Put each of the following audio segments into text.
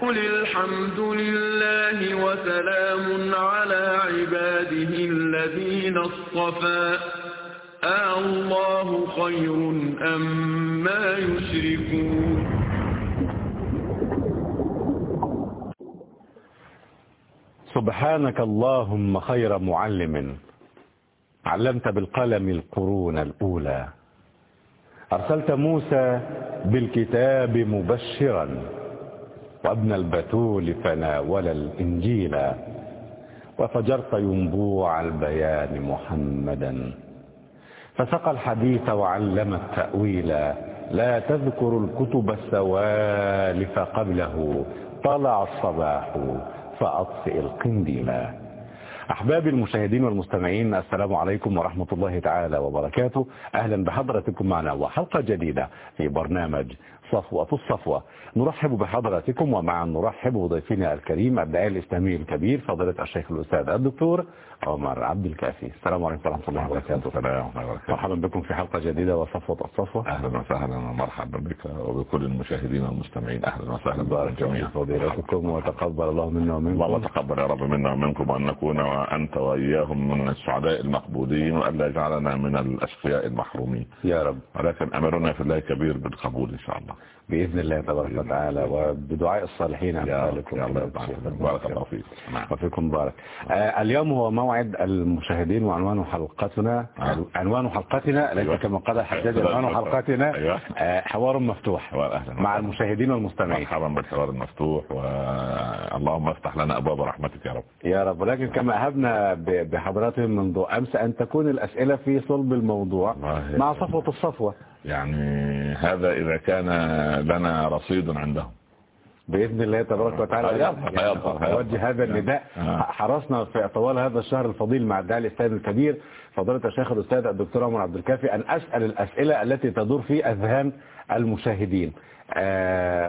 قل الحمد لله وسلام على عباده الذين اصطفى آه الله خير أم ما يشركون سبحانك اللهم خير معلم علمت بالقلم القرون الأولى أرسلت موسى بالكتاب مبشرا وابن البتول فناول الإنجيل وفجرت ينبوع البيان محمدا. فسقى الحديث وعلم التأويل لا تذكر الكتب السوالف قبله طلع الصباح فأطفئ القنديل. أحبابي المشاهدين والمستمعين السلام عليكم ورحمة الله تعالى وبركاته. أهلا بحضرتكم معنا وحلقة جديدة في برنامج صفوة الصفوة. نرحب بحضراتكم ومعا نرحب بضيفنا الكريم الداعي الإسلامي الكبير فضيلة الشيخ الأستاذ الدكتور عمر عبد الكافي. السلام عليكم ورحمة الله وبركاته. مرحبا بكم في حلقة جديدة وصفوة الصفوة. أهلا وسهلا ومرحبا بك وبكل المشاهدين والمستمعين. أهلا وسهلا بكم جميعا. فضيلتكم وتقبل الله منا ومنكم. والله تقبل يا رب منا ومنكم وأن نكون وأنت وإياهم من السعداء المقبولين وأن لا يجعلنا من الأشقياء المحرومين. يا رب. ولكن أمرنا في الله كبير بالقبول إن شاء الله. بإذن الله تبارك وتعالى وبدعاء الصالحين أمثالكم بارك الله فيك. وفيكم بارك. اليوم هو موعد المشاهدين وعنوان حلقتنا عنوان حلقتنا ليس كما قال الحجاج عنوان حلقتنا حوار مفتوح مع المشاهدين والمستمعين. مرحبا بالحوار المفتوح واللهم افتح لنا أبواب رحمتك يا رب. يا رب. ولكن كما أهبنا بحضراتهم منذ أمس أن تكون الأسئلة في صلب الموضوع مع صفوة الصفوة. يعني هذا إذا كان لنا رصيد عندهم. بإذن الله تبارك وتعالى. أوجه هذا النداء. حرصنا في طوال هذا الشهر الفضيل مع الداعي الإسلامي الكبير فضيلة الشيخ الأستاذ الدكتور عمر عبد الكافي أن أسأل الأسئلة التي تدور في أذهان المشاهدين.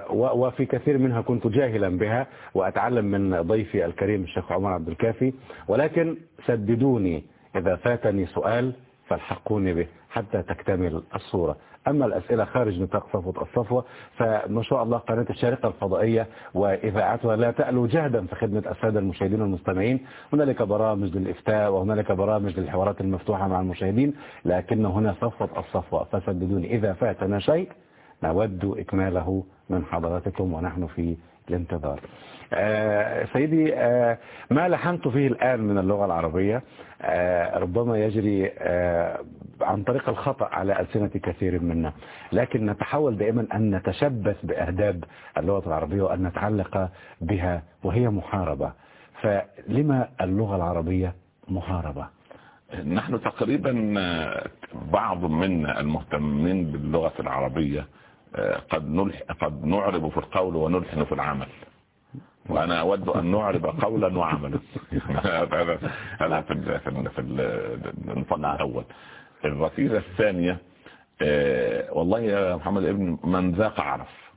وفي كثير منها كنت جاهلا بها وأتعلم من ضيفي الكريم الشيخ عمر عبد الكافي ولكن سددوني إذا فاتني سؤال فالحقوني به حتى تكتمل الصورة. أما الأسئلة خارج نطاق صفوة الصفوة فما شاء الله قناة الشارقة الفضائية وإذاعتها لا تألو جهدا في خدمة السادة المشاهدين والمستمعين. هنالك برامج للإفتاء وهنالك برامج للحوارات المفتوحة مع المشاهدين لكن هنا صفوة الصفوة. فسددوني إذا فاتنا شيء نود إكماله من حضراتكم ونحن في الانتظار. سيدي آه ما لحنت فيه الآن من اللغة العربية. آه ربما يجري عن طريق الخطأ على ألسنة كثير منا. لكن نتحاول دائما أن نتشبث بأهداب اللغة العربية وأن نتعلق بها وهي محاربة. فلما اللغة العربية محاربة؟ نحن تقريبا بعض منا المهتمين باللغة العربية قد قد نعرب في القول ونلحن في العمل. وأنا أود أن نعرب قولا وعملا. هذا في في في الفضل الأول. الركيزه الثانية والله يا محمد ابن من ذاق عرف.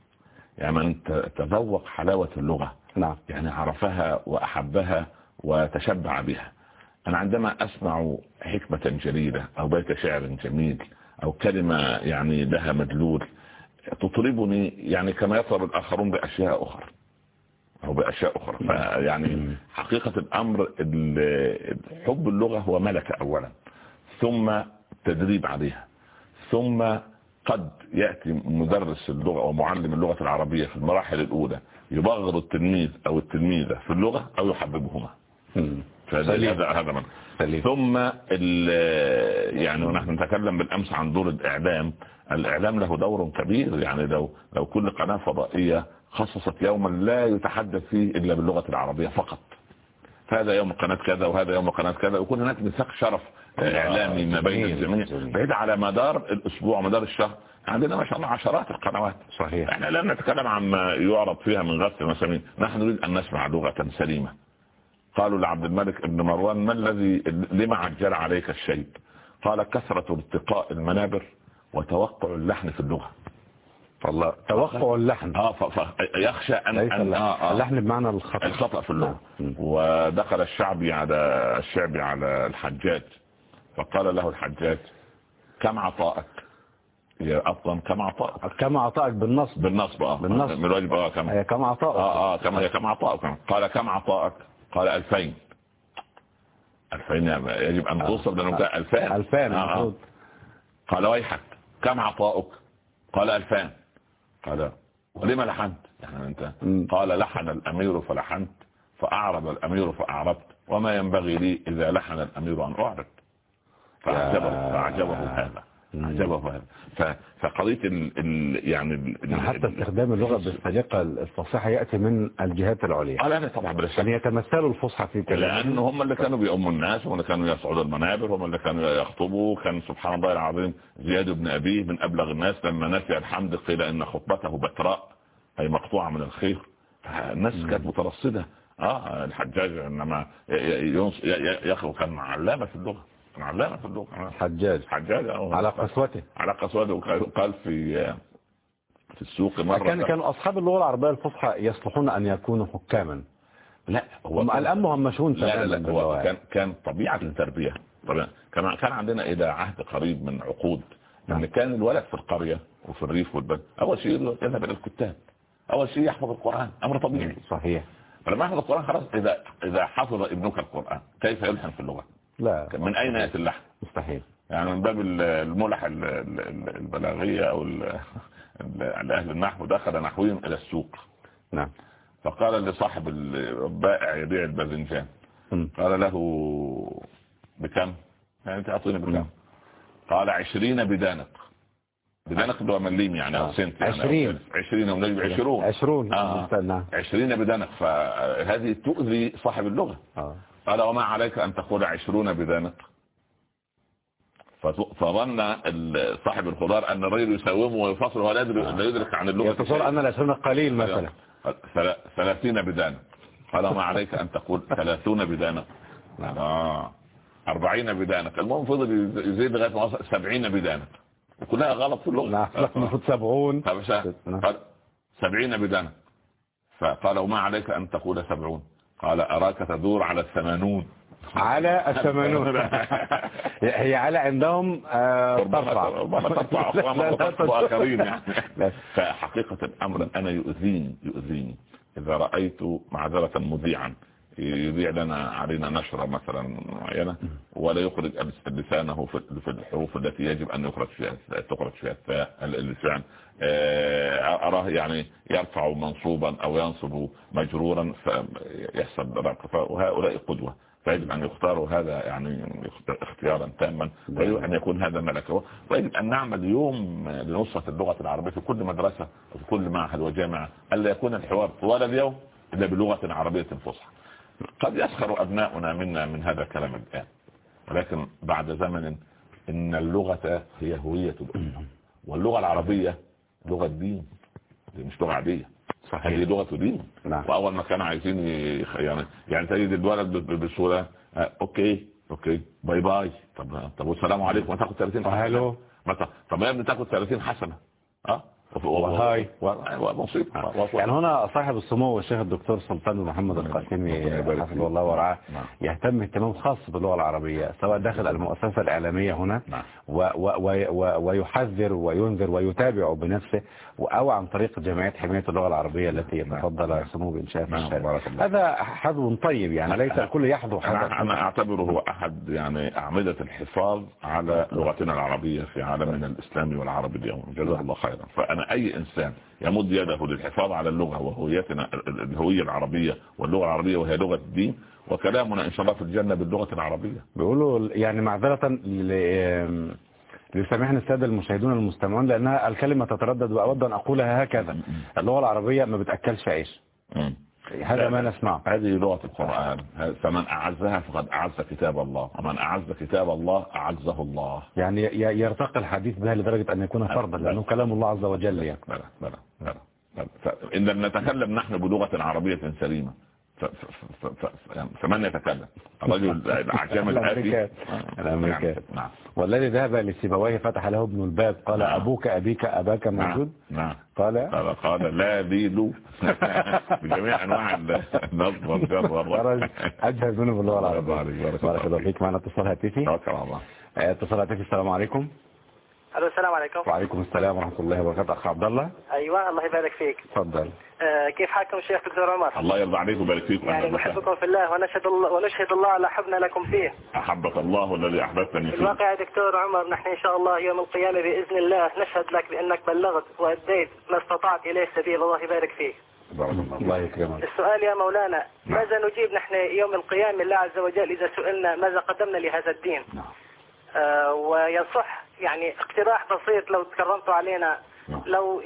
يعني من تذوق حلاوة اللغة. نعم. يعني عرفها وأحبها وتشبع بها. أنا عندما أسمع حكمة جليلة أو بيت شعر جميل أو كلمة يعني لها مدلول تطربني يعني كما يطرب الآخرون بأشياء أخرى. أو بأشياء أخرى. يعني حقيقة الأمر حب اللغة هو ملكة أولا ثم تدريب عليها ثم قد يأتي مدرس اللغة ومعلم اللغة العربية في المراحل الأولى يبغض التلميذ أو التلميذة في اللغة أو يحببهما. فهذا هذا من. ثم يعني ونحن نتكلم بالأمس عن دور الإعلام. الإعلام له دور كبير يعني لو لو كل قناة فضائية خصصت يوما لا يتحدث فيه إلا باللغة العربية فقط. هذا يوم قناة كذا وهذا يوم قناة كذا ويكون هناك ميثاق شرف إعلامي ما بين الجميع. بعيد على مدار الأسبوع مدار الشهر. عندنا ما شاء الله عشرات القنوات. صحيح. إحنا لا نتكلم عما يعرض فيها من غث المسامين نحن نريد أن نسمع لغة سليمة. قالوا لعبد الملك بن مروان ما الذي لما عجل عليك الشيب؟ قال كثرة التقاء المنابر وتوقع اللحن في اللغة. فالله توقع اللحن. آه فيخشى ان, أن اللحن, آه آه. اللحن بمعنى الخطأ. الخطأ في اللغة. ودخل الشعبي على الشعبي على الحجاج. فقال له الحجاج كم عطاءك هي أفضل كما عطاء كما عطائك بالنصب. بالنصب آه. بالنصب. من الواجب آه كما هي كما عطائك؟ آه آه كما هي كما عطائك؟ قال كم عطائك؟ قال 2000 2000 يجب أن توصل لأنه كان 2000 2000 آه آه. قال ويحك كم عطائك؟ قال 2000 قال ولما لحنت؟ يعني أنت قال لحن الأمير فلحنت فأعرض الأمير فأعرضت وما ينبغي لي إذا لحن الأمير أن أعرض. فأعجبه فأعجبه هذا. عجبه فقضية ال ال يعني ال حتى استخدام اللغة بالطريقة الفصيحة يأتي من الجهات العليا. آه لا طبعا بلا يعني يتمثلوا الفصحى في لأن هم اللي كانوا بيأموا الناس هم اللي كانوا يصعدوا المنابر هم اللي كانوا يخطبوا. كان سبحان الله العظيم زياد بن أبيه من أبلغ الناس لما نسي الحمد قيل إن خطبته بتراء أي مقطوعة من الخير. الناس كانت مترصدة. آه الحجاج انما يخرج كان علامة في اللغة. علامة اللغة حجاج. حجاج على قسوته. على قسوته قال في في السوق مرة كان كانوا أصحاب اللغة العربية الفصحى يصلحون أن يكونوا حكاما. لا هو الآن مهمشون لا لا, لا هو كان كان طبيعة التربية. طبعا كان كان عندنا إلى عهد قريب من عقود. ان نعم. كان الولد في القرية وفي الريف والبلد. أول شيء يذهب إلى الكتاب. أول شيء يحفظ القرآن. أمر طبيعي. صحيح. فلما يحفظ القرآن خلاص إذا إذا حفظ ابنك القرآن كيف يلحن في اللغة؟ لا من أين يأتي اللحن مستحيل. يعني من باب الملح البلاغية أو لأهل النحو دخل نحويهم إلى السوق. نعم. فقال لصاحب البائع يبيع الباذنجان قال له بكم؟ يعني انت اعطيني بكم قال عشرين بدانق. بدانق اللي هو مليم يعني أو سنت يعني عشرين. عشرين ونجب عشرون. عشرون. آه. نعم. عشرين بدانق. فهذه تؤذي صاحب اللغة. آه. قال وما عليك أن تقول عشرون بذنق فظن صاحب الخضار أن الرجل يساومه ويفصل ولا يدرك عن اللغة. يتصور أن العشرون قليل مثلا. ثلاثين بدانق قال وما عليك أن تقول ثلاثون بدانق نعم. آه. أربعين بدانق المهم فضل يزيد لغاية ما وصل سبعين بدانق وكلها غلط في اللغة. نعم. المفروض سبعون. نعم. سبعين بدانق فقال وما عليك أن تقول سبعون. قال أراك تدور على الثمانون؟ على الثمانون. هي على عندهم ترفع. ترفع آخرين يعني. فحقيقة الأمر أنا يؤذيني يؤذيني إذا رأيت معذرة مذيعا. يذيع لنا علينا نشرة مثلا معينة ولا يخرج لسانه في الحروف التي يجب أن يخرج فيها تخرج فيها اللسان. آه، أراه يعني يرفع منصوبا أو ينصب مجرورا فيحصل وهؤلاء قدوة. فيجب أن يختاروا هذا يعني اختيارا تاما ويجب أن يكون هذا ملكه. ويجب أن نعمل يوم لنصرة اللغة العربية في كل مدرسة وفي كل معهد وجامعة ألا يكون الحوار طوال اليوم إلا بلغة عربية فصحى. قد يسخر أبناؤنا منا من هذا الكلام الآن. ولكن بعد زمن إن اللغة هي هوية الأمة. واللغة العربية لغة دين دي مش لغة عادية. صحيح. هي لغة دين. نعم. وأول ما كانوا عايزين يعني يعني تجد الولد بسهولة آه okay okay bye bye. طب طب والسلام عليكم. وتاخد 30 حسنة. hello طب ما يا ابني تاخد 30 حسنة. آه؟ وهاي يعني هنا صاحب السمو الشيخ الدكتور سلطان محمد القاسمي حفظه الله ورعاه. نعم. يهتم اهتمام خاص باللغة العربية سواء داخل المؤسسة الإعلامية هنا نعم. ويحذر وينذر ويتابع بنفسه أو عن طريق جمعية حماية اللغة العربية التي يتفضل نعم. سمو بإنشاء هذا حظ طيب يعني ليس الكل يحظو أنا أعتبره هو أحد يعني أعمدة الحفاظ على لغتنا العربية في عالمنا الإسلامي والعربي اليوم. جزاه الله خيرا. فأنا أي إنسان يمد يده للحفاظ على اللغة وهويتنا الهوية العربية واللغة العربية وهي لغة الدين وكلامنا إن شاء الله في الجنة باللغة العربية. بيقولوا يعني معذرة لسامحنا السادة المشاهدون المستمعون لأنها الكلمة تتردد وأود أن أقولها هكذا. اللغة العربية ما بتأكلش عيش. هذا ما نسمع هذه لغة القرآن. فمن أعزها فقد أعز كتاب الله. ومن أعز كتاب الله أعزه الله. يعني يرتقي الحديث بها لدرجة أن يكون فرضا لأنه كلام الله عز وجل يعني. بلى بلى بلى إن لم نتكلم نحن بلغة عربية سليمة. فمن يتكلم؟ الرجل العجام الآتي الأمريكان نعم والذي ذهب لسيبويه فتح له ابن الباب قال نعم. أبوك أبيك أباك نعم. موجود؟ نعم. قال قال, قال لا ذيل بجميع أنواع النصب والجر أجهز منه باللغة العربية بارك الله فيك. معنا اتصال هاتفي. الله اتصال هاتفي. السلام عليكم. ألو السلام عليكم. وعليكم السلام ورحمة الله وبركاته أخ عبد الله. أيوه الله يبارك فيك. تفضل. آه كيف حالكم الشيخ دكتور عمر؟ الله يرضى عليك ويبارك فيك يعني نحبكم في الله ونشهد الله ونشهد الله على حبنا لكم فيه. أحبك الله الذي أحببتني في فيه. الواقع يا دكتور عمر نحن إن شاء الله يوم القيامة بإذن الله نشهد لك بأنك بلغت وأديت ما استطعت إليه سبيل. الله يبارك فيك. الله الله يكرمك. السؤال يا مولانا نعم. ماذا نجيب نحن يوم القيامة؟ الله عز وجل إذا سئلنا ماذا قدمنا لهذا الدين. نعم. آه ويصح يعني اقتراح بسيط لو تكرمتوا علينا. نعم. لو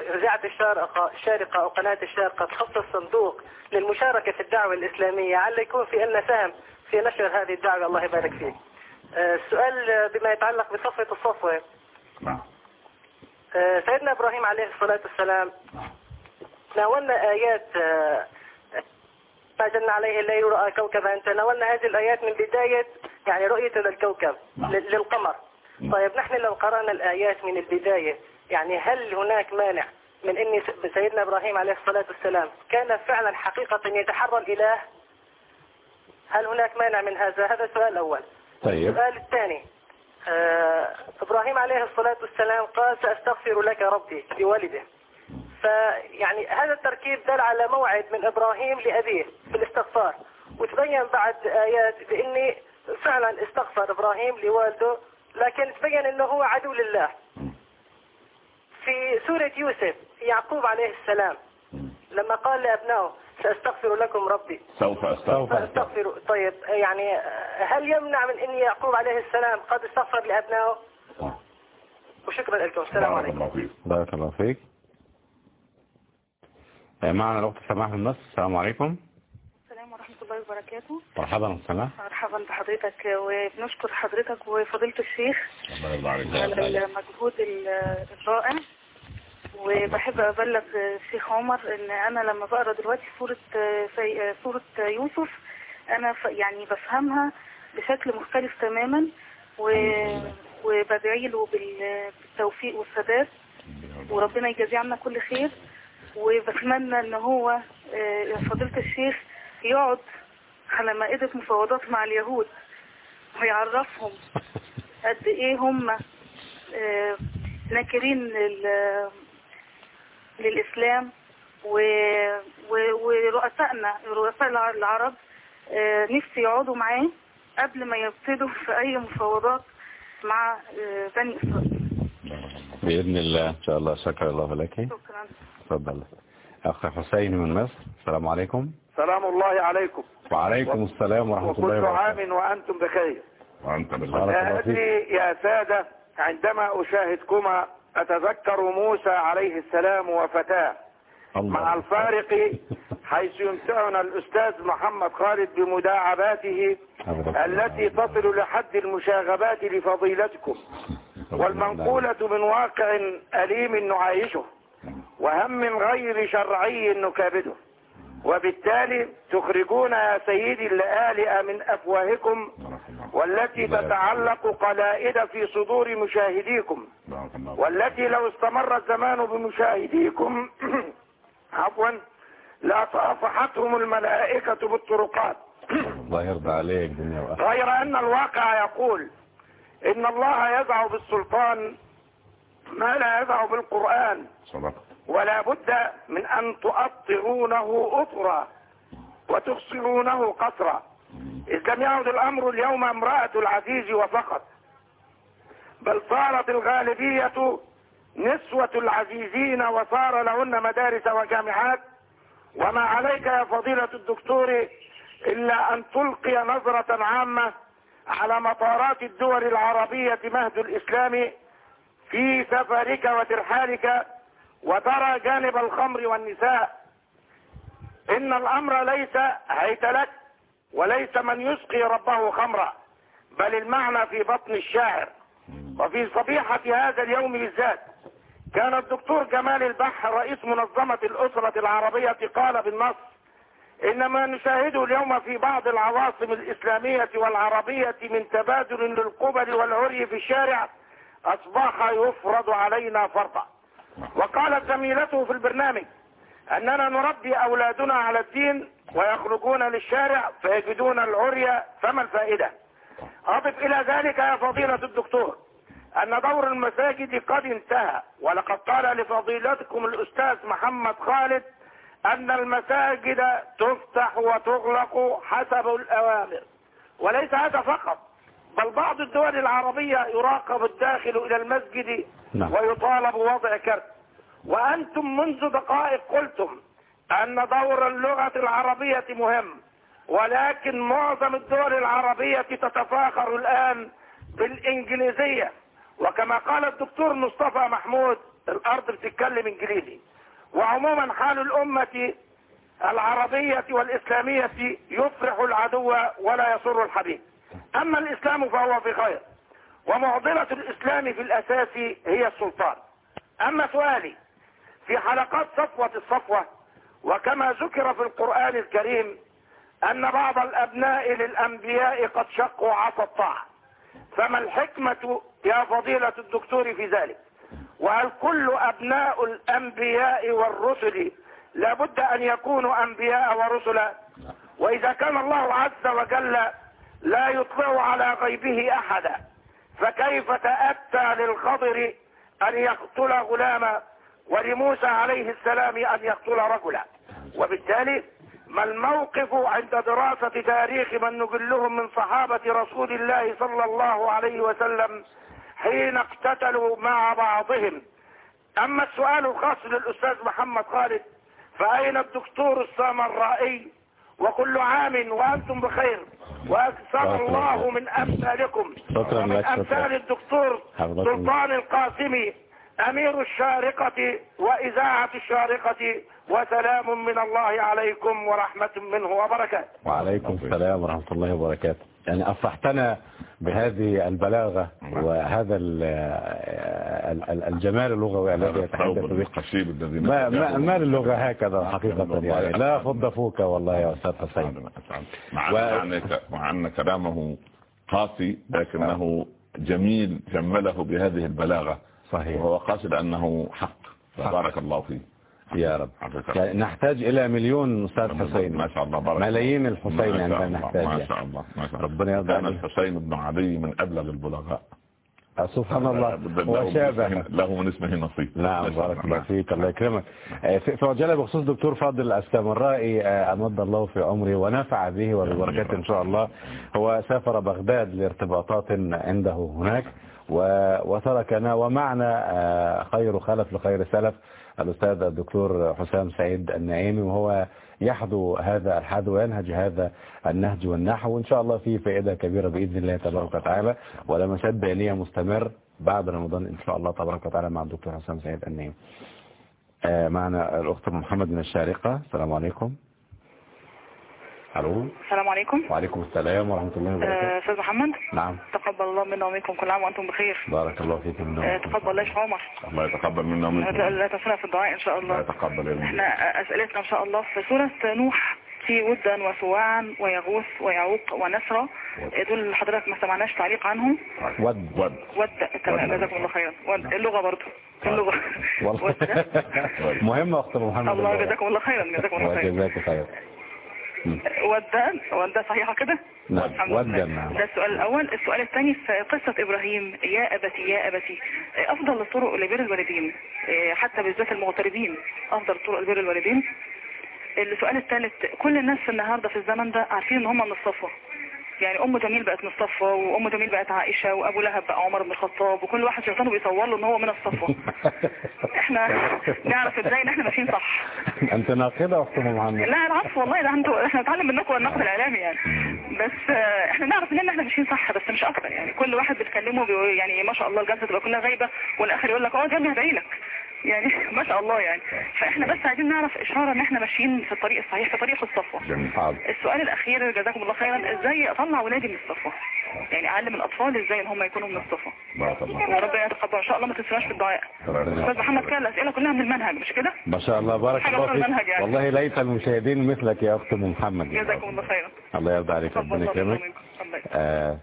إذاعة الشارقة الشارقة أو قناة الشارقة تخصص صندوق للمشاركة في الدعوة الإسلامية على يكون في لنا سهم في نشر هذه الدعوة؟ الله يبارك فيك. آه، السؤال بما يتعلق بصفوة الصفوة. نعم. آه، سيدنا إبراهيم عليه الصلاة والسلام. تناولنا آيات آه، ما جن عليه الليل رأى كوكبا تناولنا هذه الآيات من بداية يعني رؤية للكوكب. لل- للقمر. طيب نحن لو قرأنا الآيات من البداية يعني هل هناك مانع من أن سيدنا إبراهيم عليه الصلاة والسلام كان فعلا حقيقة يتحرى الإله هل هناك مانع من هذا؟ هذا السؤال الأول طيب. السؤال الثاني آه إبراهيم عليه الصلاة والسلام قال سأستغفر لك ربي بوالده. فيعني هذا التركيب دل على موعد من إبراهيم لأبيه بالاستغفار وتبين بعد آيات بأني فعلا استغفر إبراهيم لوالده لكن تبين أنه هو عدو لله. في سورة يوسف يعقوب عليه السلام لما قال لأبنائه سأستغفر لكم ربي. سوف أستغفر. فاستغفر طيب يعني هل يمنع من إن يعقوب عليه السلام قد استغفر لأبنائه؟ وشكرا لكم. السلام بارك عليكم. الله فيك. بارك الله فيك. معنا الأخت سماح من مصر السلام عليكم. السلام ورحمة الله وبركاته. مرحبا سماح مرحبا بحضرتك وبنشكر حضرتك وفضيلة الشيخ. الله يرضى عليك على المجهود ال- الرائع. وبحب أبلغ الشيخ عمر إن أنا لما بقرأ دلوقتي سورة في سورة يوسف أنا ف- يعني بفهمها بشكل مختلف تماما و- وبدعي له بال- بالتوفيق والسداد وربنا يجازيه عنا كل خير. وبتمنى إن هو آه، يا فضيلة الشيخ يقعد على مائدة مفاوضات مع اليهود ويعرفهم قد إيه هم آه، ناكرين لل- للإسلام ورؤسائنا رؤساء الع- العرب آه، نفسي يقعدوا معاه قبل ما يبتدوا في أي مفاوضات مع بني إسرائيل. بإذن الله إن شاء الله شكر الله لك. شكرا. تفضل. أخ حسين من مصر السلام عليكم. سلام الله عليكم. وعليكم السلام ورحمة الله وكل وبركاته. عام وأنتم بخير. بالله الله فيك. أدري يا سادة عندما أشاهدكما أتذكر موسى عليه السلام وفتاه. مع الفارق حيث يمتعنا الأستاذ محمد خالد بمداعباته التي تصل لحد المشاغبات لفضيلتكم. والمنقولة من واقع أليم نعايشه. وهم غير شرعي نكابده. وبالتالي تخرجون يا سيدي اللآلئ من أفواهكم والتي تتعلق قلائد في صدور مشاهديكم. والتي لو استمر الزمان بمشاهديكم عفوا لأصافحتهم الملائكة بالطرقات. الله يرضى عليك دنيا غير أن الواقع يقول إن الله يدع بالسلطان ما لا يدع بالقرآن. صدقت ولا بد من أن تؤطرونه أطرا وتخسرونه قصرا. إذ لم يعد الأمر اليوم امرأة العزيز وفقط بل صارت الغالبية نسوة العزيزين وصار لهن مدارس وجامعات. وما عليك يا فضيلة الدكتور إلا أن تلقي نظرة عامة على مطارات الدول العربية مهد الإسلام في سفرك وترحالك وترى جانب الخمر والنساء. إن الأمر ليس هيتلك وليس من يسقي ربه خمرا بل المعنى في بطن الشاعر. وفي صبيحة هذا اليوم بالذات كان الدكتور جمال البحر رئيس منظمة الأسرة العربية قال بالنص إن ما نشاهده اليوم في بعض العواصم الإسلامية والعربية من تبادل للقبل والعري في الشارع أصبح يفرض علينا فرضا. وقالت زميلته في البرنامج أننا نربي أولادنا على الدين ويخرجون للشارع فيجدون العري فما الفائدة. أضف إلى ذلك يا فضيلة الدكتور أن دور المساجد قد انتهى ولقد قال لفضيلتكم الأستاذ محمد خالد أن المساجد تفتح وتغلق حسب الأوامر وليس هذا فقط بل بعض الدول العربية يراقب الداخل إلى المسجد نعم. ويطالب بوضع كرت. وأنتم منذ دقائق قلتم أن دور اللغة العربية مهم ولكن معظم الدول العربية تتفاخر الآن بالإنجليزية. وكما قال الدكتور مصطفى محمود الأرض بتتكلم إنجليزي. وعموما حال الأمة العربية والإسلامية يفرح العدو ولا يسر الحبيب أما الإسلام فهو في خير ومعضلة الإسلام في الأساس هي السلطان. أما سؤالي في حلقات صفوة الصفوة وكما ذكر في القرآن الكريم أن بعض الأبناء للأنبياء قد شقوا عصا الطاعة. فما الحكمة يا فضيلة الدكتور في ذلك؟ وهل كل أبناء الأنبياء والرسل لابد أن يكونوا أنبياء ورسلا؟ وإذا كان الله عز وجل لا يطلع على غيبه أحدا. فكيف تأتى للخضر أن يقتل غلاما ولموسى عليه السلام أن يقتل رجلا؟ وبالتالي ما الموقف عند دراسة تاريخ من نجلهم من صحابة رسول الله صلى الله عليه وسلم حين اقتتلوا مع بعضهم؟ أما السؤال الخاص للأستاذ محمد خالد فأين الدكتور السامرائي وكل عام وأنتم بخير. وأكثر الله من أمثالكم. شكرا ومن. أمثال الدكتور سلطان القاسمي أمير الشارقة وإذاعة الشارقة وسلام من الله عليكم ورحمة منه وبركاته. وعليكم السلام ورحمة الله وبركاته. يعني أفرحتنا بهذه البلاغة وهذا ال- ال- ال- الجمال اللغوي الذي يتحدث به. القشيب الذي ما, ما, اللغة هكذا حقيقة يعني. لا فض فوك والله يا أستاذ حسين. مع أن- كلامه قاسي لكنه جميل جمله بهذه البلاغة. صحيح. وهو قاسي لأنه حق. فبارك الله فيه. يا رب. يعني نحتاج إلى مليون أستاذ حسين. ما شاء الله بارك ملايين. الحسين ما شاء عندنا الله، نحتاج ما يعني. شاء الله ما شاء الله. ربنا يرضى كان. الحسين بن علي من أبلغ البلغاء. سبحان الله. وشابه. له من اسمه نصيب نعم بارك الله نعم. فيك. الله يكرمك. آه، في عجالة بخصوص دكتور فاضل السامرائي آه، أمد الله في عمره ونفع به وببركاته إن شاء الله. هو سافر بغداد لارتباطات عنده هناك وتركنا ومعنا آه، خير خلف لخير سلف. الأستاذ الدكتور حسام سعيد النعيمي وهو يحذو هذا الحذو وينهج هذا النهج والنحو. وإن شاء الله فيه فائدة كبيرة بإذن الله تبارك وتعالى. ولمسات بيانية مستمر بعد رمضان إن شاء الله تبارك وتعالى مع الدكتور حسام سعيد النعيمي. آه، معنا الأخت محمد من الشارقة. السلام عليكم. ألو. السلام عليكم. وعليكم السلام ورحمة الله وبركاته. آه، أستاذ محمد. نعم. تقبل الله منا ومنكم كل عام وأنتم بخير. بارك الله فيك من آه، تقبل الله يا عمر. الله يتقبل منا لا ومنكم لا تنسونا في الدعاء إن شاء الله. الله يتقبل يا إحنا أسئلتنا إن شاء الله في سورة نوح. في ودا وسواعا ويغوث ويعوق ونسرا آه، دول حضرتك ما سمعناش تعليق عنهم؟ ود ود ود تمام. جزاكم الله خيرا. ود اللغة برضه اللغة. والله. ود مهمة أخت أم محمد. الله جزاكم الله خيرا جزاكم الله خيرا. خير ودا صحيحة كده؟ نعم. ودا نعم. ده السؤال الأول. السؤال الثاني في قصة إبراهيم يا أبتي يا أبتي أفضل الطرق لبر الوالدين إيه، حتى بالذات المغتربين أفضل الطرق لبر الوالدين؟ السؤال الثالث كل الناس في النهاردة في الزمن ده عارفين إن هم من الصفوة يعني أم جميل بقت من الصفوة وأم جميل بقت عائشة وأبو لهب بقى عمر بن الخطاب وكل واحد شيطانه بيصور له إن هو من الصفوة إحنا نعرف إزاي إن إحنا ماشيين صح. أنت ناقدة أخت أم محمد لا العفو والله ده أنتوا إحنا نتعلم منكم النقد الإعلامي يعني. بس آه، إحنا نعرف إن إحنا ماشيين صح بس مش أكتر يعني. كل واحد بتكلمه يعني ما شاء الله الجلسة تبقى كلها غايبة والآخر يقول لك آه يا ابني هدعي لك. يعني ما شاء الله يعني. فإحنا بس عايزين نعرف إشارة إن إحنا ماشيين في الطريق الصحيح في طريق الصفوه السؤال الأخير جزاكم الله خيرا إزاي اطلع ولادي من الصفوه يعني اعلم الأطفال إزاي إن هم يكونوا من الصفوه بارك الله وربنا يتقبل إن شاء الله ما تنسوناش في الدعاء. ربنا أستاذ محمد كان الأسئلة كلها من المنهج مش كده؟ ما شاء الله بارك الله فيك. يعني. والله ليس المشاهدين مثلك يا أخت أم محمد. جزاكم الله خيرا. الله يرضى عليك ربنا يكرمك. آه،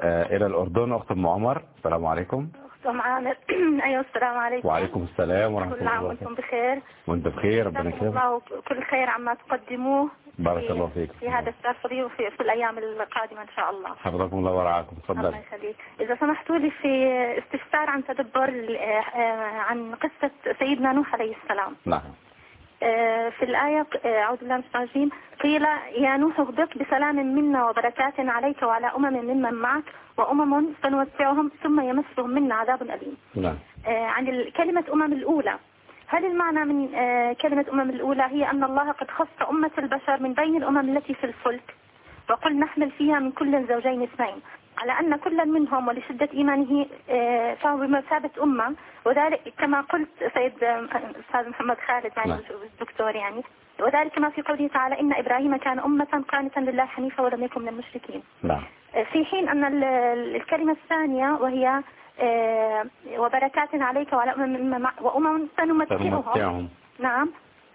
آه، إلى الأردن أخت أم عمر السلام عليكم. أم عامر. أيوة السلام عليكم. وعليكم السلام ورحمة كل الله عام وأنتم وبركاته. بخير. وأنت بخير؟ ربنا يكرمك الله كل خير عما تقدموه بارك الله فيك. في هذا الفضيل وفي في الأيام القادمة إن شاء الله. حفظكم الله ورعاكم. الله تفضل يخليك. إذا سمحتوا لي في استفسار عن تدبر آه، آه، عن قصة سيدنا نوح عليه السلام. نعم. في الآية آه، أعوذ بالله من الشيطان الرجيم. قيل يا نوح اهبط بسلام منا وبركات عليك وعلى أمم ممن معك وأمم سنوسعهم ثم يمسهم منا عذاب أليم. نعم. آه، عن كلمة أمم الأولى. هل المعنى من آه، كلمة أمم الأولى هي أن الله قد خص أمة البشر من بين الأمم التي في الفلك؟ وقل نحمل فيها من كل زوجين اثنين. على أن كلا منهم ولشدة إيمانه آه، فهو بمثابة أمة. وذلك كما قلت سيد آه، أستاذ محمد خالد يعني نعم. الدكتور يعني. وذلك كما في قوله تعالى إن إبراهيم كان أمة قانتا لله حنيفا ولم يكن من المشركين. نعم. في حين أن ال- ال- الكلمة الثانية وهي آه، وبركات عليك وعلى أمم مع- وأمم سنمتعهم. نعم.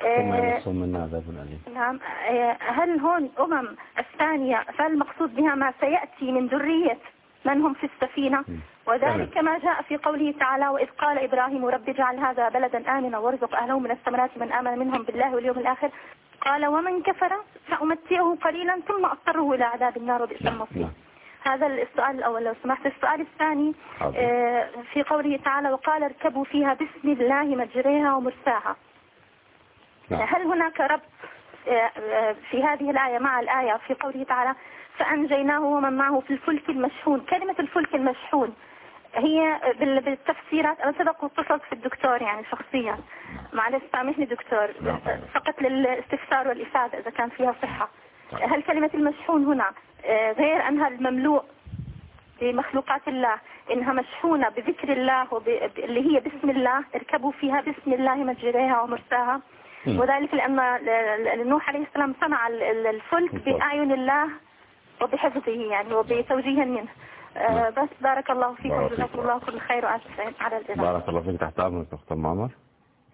ثم آه، يمسهم منا عذاب أليم نعم. آه، هل هون أمم الثانية فالمقصود بها ما سيأتي من ذرية من هم في السفينة؟ وذلك كما جاء في قوله تعالى وإذ قال إبراهيم رب اجعل هذا بلدا آمنا وارزق أهله من الثمرات من آمن منهم بالله واليوم الآخر قال ومن كفر فأمتعه قليلا ثم أضطره إلى عذاب النار وبئس المصير نعم. هذا السؤال الأول. لو سمحت السؤال الثاني. آه، في قوله تعالى وقال اركبوا فيها بسم الله مجريها ومرساها نعم. هل هناك ربط آه، آه، في هذه الآية مع الآية في قوله تعالى فأنجيناه ومن معه في الفلك المشحون؟ كلمة الفلك المشحون هي بال- بالتفسيرات أنا سبق واتصلت في الدكتور يعني شخصيا. معلش سامحني دكتور. نعم. فقط للاستفسار والإفادة إذا كان فيها صحة. هل كلمة المشحون هنا آه، غير أنها المملوء بمخلوقات الله إنها مشحونة بذكر الله وب... اللي هي بسم الله اركبوا فيها بسم الله مجريها ومرساها. وذلك لأن نوح عليه السلام صنع ال- ال- الفلك. بأعين الله وبحفظه يعني وبتوجيه منه. آه، بس بارك الله فيكم جزاكم فيك. الله كل خير وأسف على الإذاعة بارك الله فيك تحت أمرك أخت أم عمر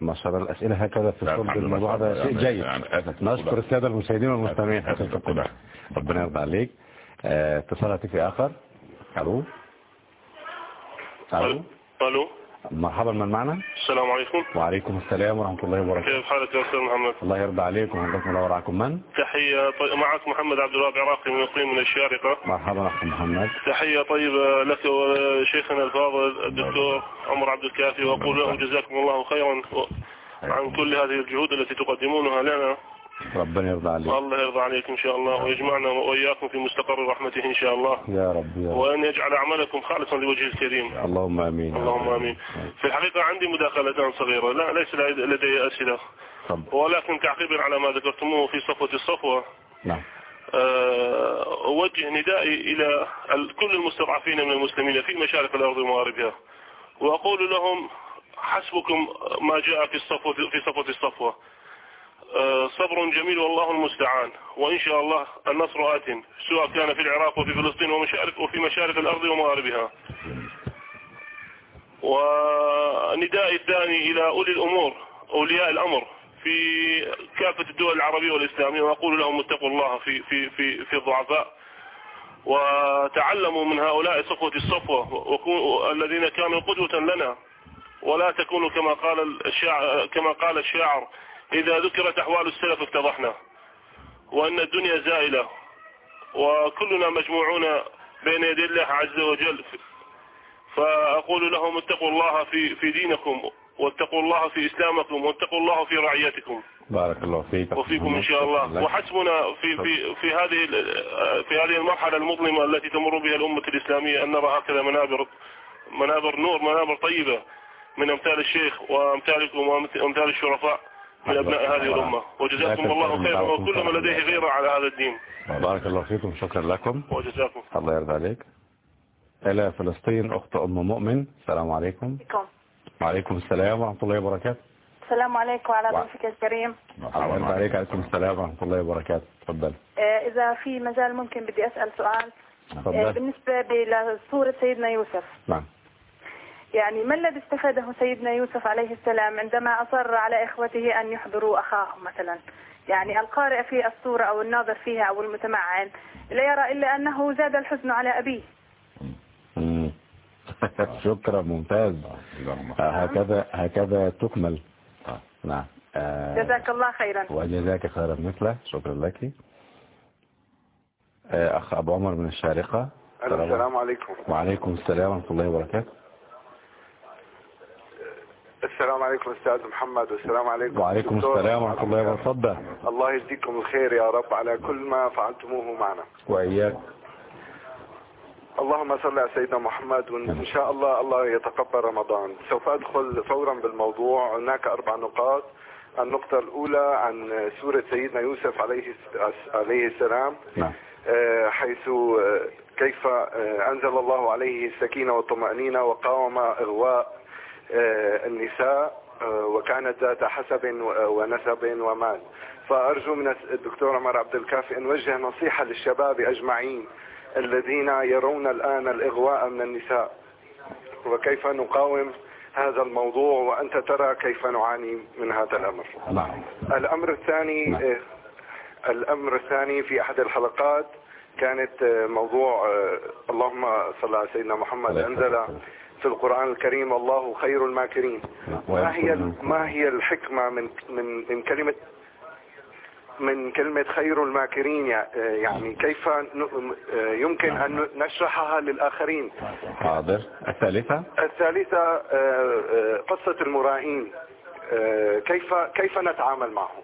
ما شاء الله. الأسئلة هكذا في لا، صلب الحمد لله. الموضوع ده شيء جيد. يعني نشكر. السادة المشاهدين والمستمعين. ربنا يرضى عليك. آه، اتصال هاتفي آخر. ألو؟ ألو؟ ألو؟ مرحبا من معنا؟ السلام عليكم. وعليكم السلام ورحمة الله وبركاته. كيف حالك يا أستاذ محمد؟ الله يرضى عليكم ويرضى الله ورعاكم من؟ تحية طي... معك محمد عبد الوهاب عراقي من مقيم من الشارقة. مرحبا أخ محمد. تحية طيبة لك وشيخنا الفاضل الدكتور عمر عبد الكافي وأقول له جزاكم الله خيرا عن كل هذه الجهود التي تقدمونها لنا. ربنا يرضى عليك. والله يرضى عليك إن شاء الله ويجمعنا وإياكم في مستقر رحمته إن شاء الله. يا رب يا رب. وأن يجعل أعمالكم خالصا لوجهه الكريم. اللهم آمين. اللهم آمين. في الحقيقة عندي مداخلتان صغيرة. لا ليس لدي أسئلة. ولكن تعقيبا على ما ذكرتموه في صفوة الصفوة. نعم. آه، أوجه ندائي إلى كل المستضعفين من المسلمين في مشارق الأرض ومغاربها. وأقول لهم حسبكم ما جاء في الصفوة في صفوة الصفوة. صبر جميل والله المستعان. وإن شاء الله النصر آت سواء كان في العراق وفي فلسطين ومشارق وفي مشارق الأرض ومغاربها. وندائي الثاني إلى أولي الأمور أولياء الأمر في كافة الدول العربية والإسلامية وأقول لهم اتقوا الله في في في في الضعفاء. وتعلموا من هؤلاء صفوة الصفوة الذين كانوا قدوة لنا. ولا تكونوا كما قال الشاعر كما قال الشاعر إذا ذكرت أحوال السلف افتضحنا وأن الدنيا زائلة وكلنا مجموعون بين يدي الله عز وجل. فأقول لهم اتقوا الله في في دينكم واتقوا الله في إسلامكم واتقوا الله في رعيتكم. بارك الله فيك. وفيكم إن شاء الله. وحسبنا في في في هذه في هذه المرحلة المظلمة التي تمر بها الأمة الإسلامية أن نرى هكذا منابر منابر نور منابر طيبة من أمثال الشيخ وأمثالكم وأمثال الشرفاء. من أبناء هذه الأمة وجزاكم الله خيرا وكل من لديه غيرة على هذا الدين. بارك الله فيكم شكرا لكم. وجزاكم. الله يرضى عليك. إلى فلسطين أخت أم مؤمن. السلام عليكم. وعليكم السلام ورحمة الله وبركاته. السلام عليكم وعلى وع- ضيفك الكريم. عليك. عليكم السلام ورحمة الله وبركاته. تفضل. آه، إذا في مجال ممكن بدي أسأل سؤال. آه، تفضل بالنسبة لصورة سيدنا يوسف. نعم. يعني ما الذي استفاده سيدنا يوسف عليه السلام عندما أصر على إخوته أن يحضروا أخاهم مثلا؟ يعني القارئ في الصورة أو الناظر فيها أو المتمعن لا يرى إلا أنه زاد الحزن على أبيه. شكرا ممتاز. هكذا هكذا تكمل. نعم. جزاك الله خيرا. وجزاك خيرا مثله. شكرا لك. أخ أبو عمر من الشارقة. السلام عليكم. وعليكم السلام ورحمة الله وبركاته. السلام عليكم أستاذ محمد والسلام عليكم وعليكم السلام ورحمة الله وبركاته. الله يجزيكم الخير يا رب على كل ما فعلتموه معنا. وإياك. اللهم صل على سيدنا محمد وإن شاء الله الله يتقبل رمضان. سوف أدخل فورا بالموضوع. هناك أربع نقاط. النقطة الأولى عن سورة سيدنا يوسف عليه عليه السلام. نعم. حيث كيف أنزل الله عليه السكينة والطمأنينة وقاوم إغواء النساء وكانت ذات حسب ونسب ومال. فأرجو من الدكتور عمر عبد الكافي أن وجه نصيحة للشباب أجمعين الذين يرون الآن الإغواء من النساء. وكيف نقاوم هذا الموضوع؟ وأنت ترى كيف نعاني من هذا الأمر؟ نعم. الأمر الثاني نعم. الأمر الثاني في أحد الحلقات كانت موضوع اللهم صل على سيدنا محمد أنزل في القرآن الكريم الله خير الماكرين. ما هي ما هي الحكمة من من من كلمة من كلمة خير الماكرين يعني كيف يمكن أن نشرحها للآخرين؟ حاضر. الثالثة؟ الثالثة قصة المرائين. كيف كيف نتعامل معهم؟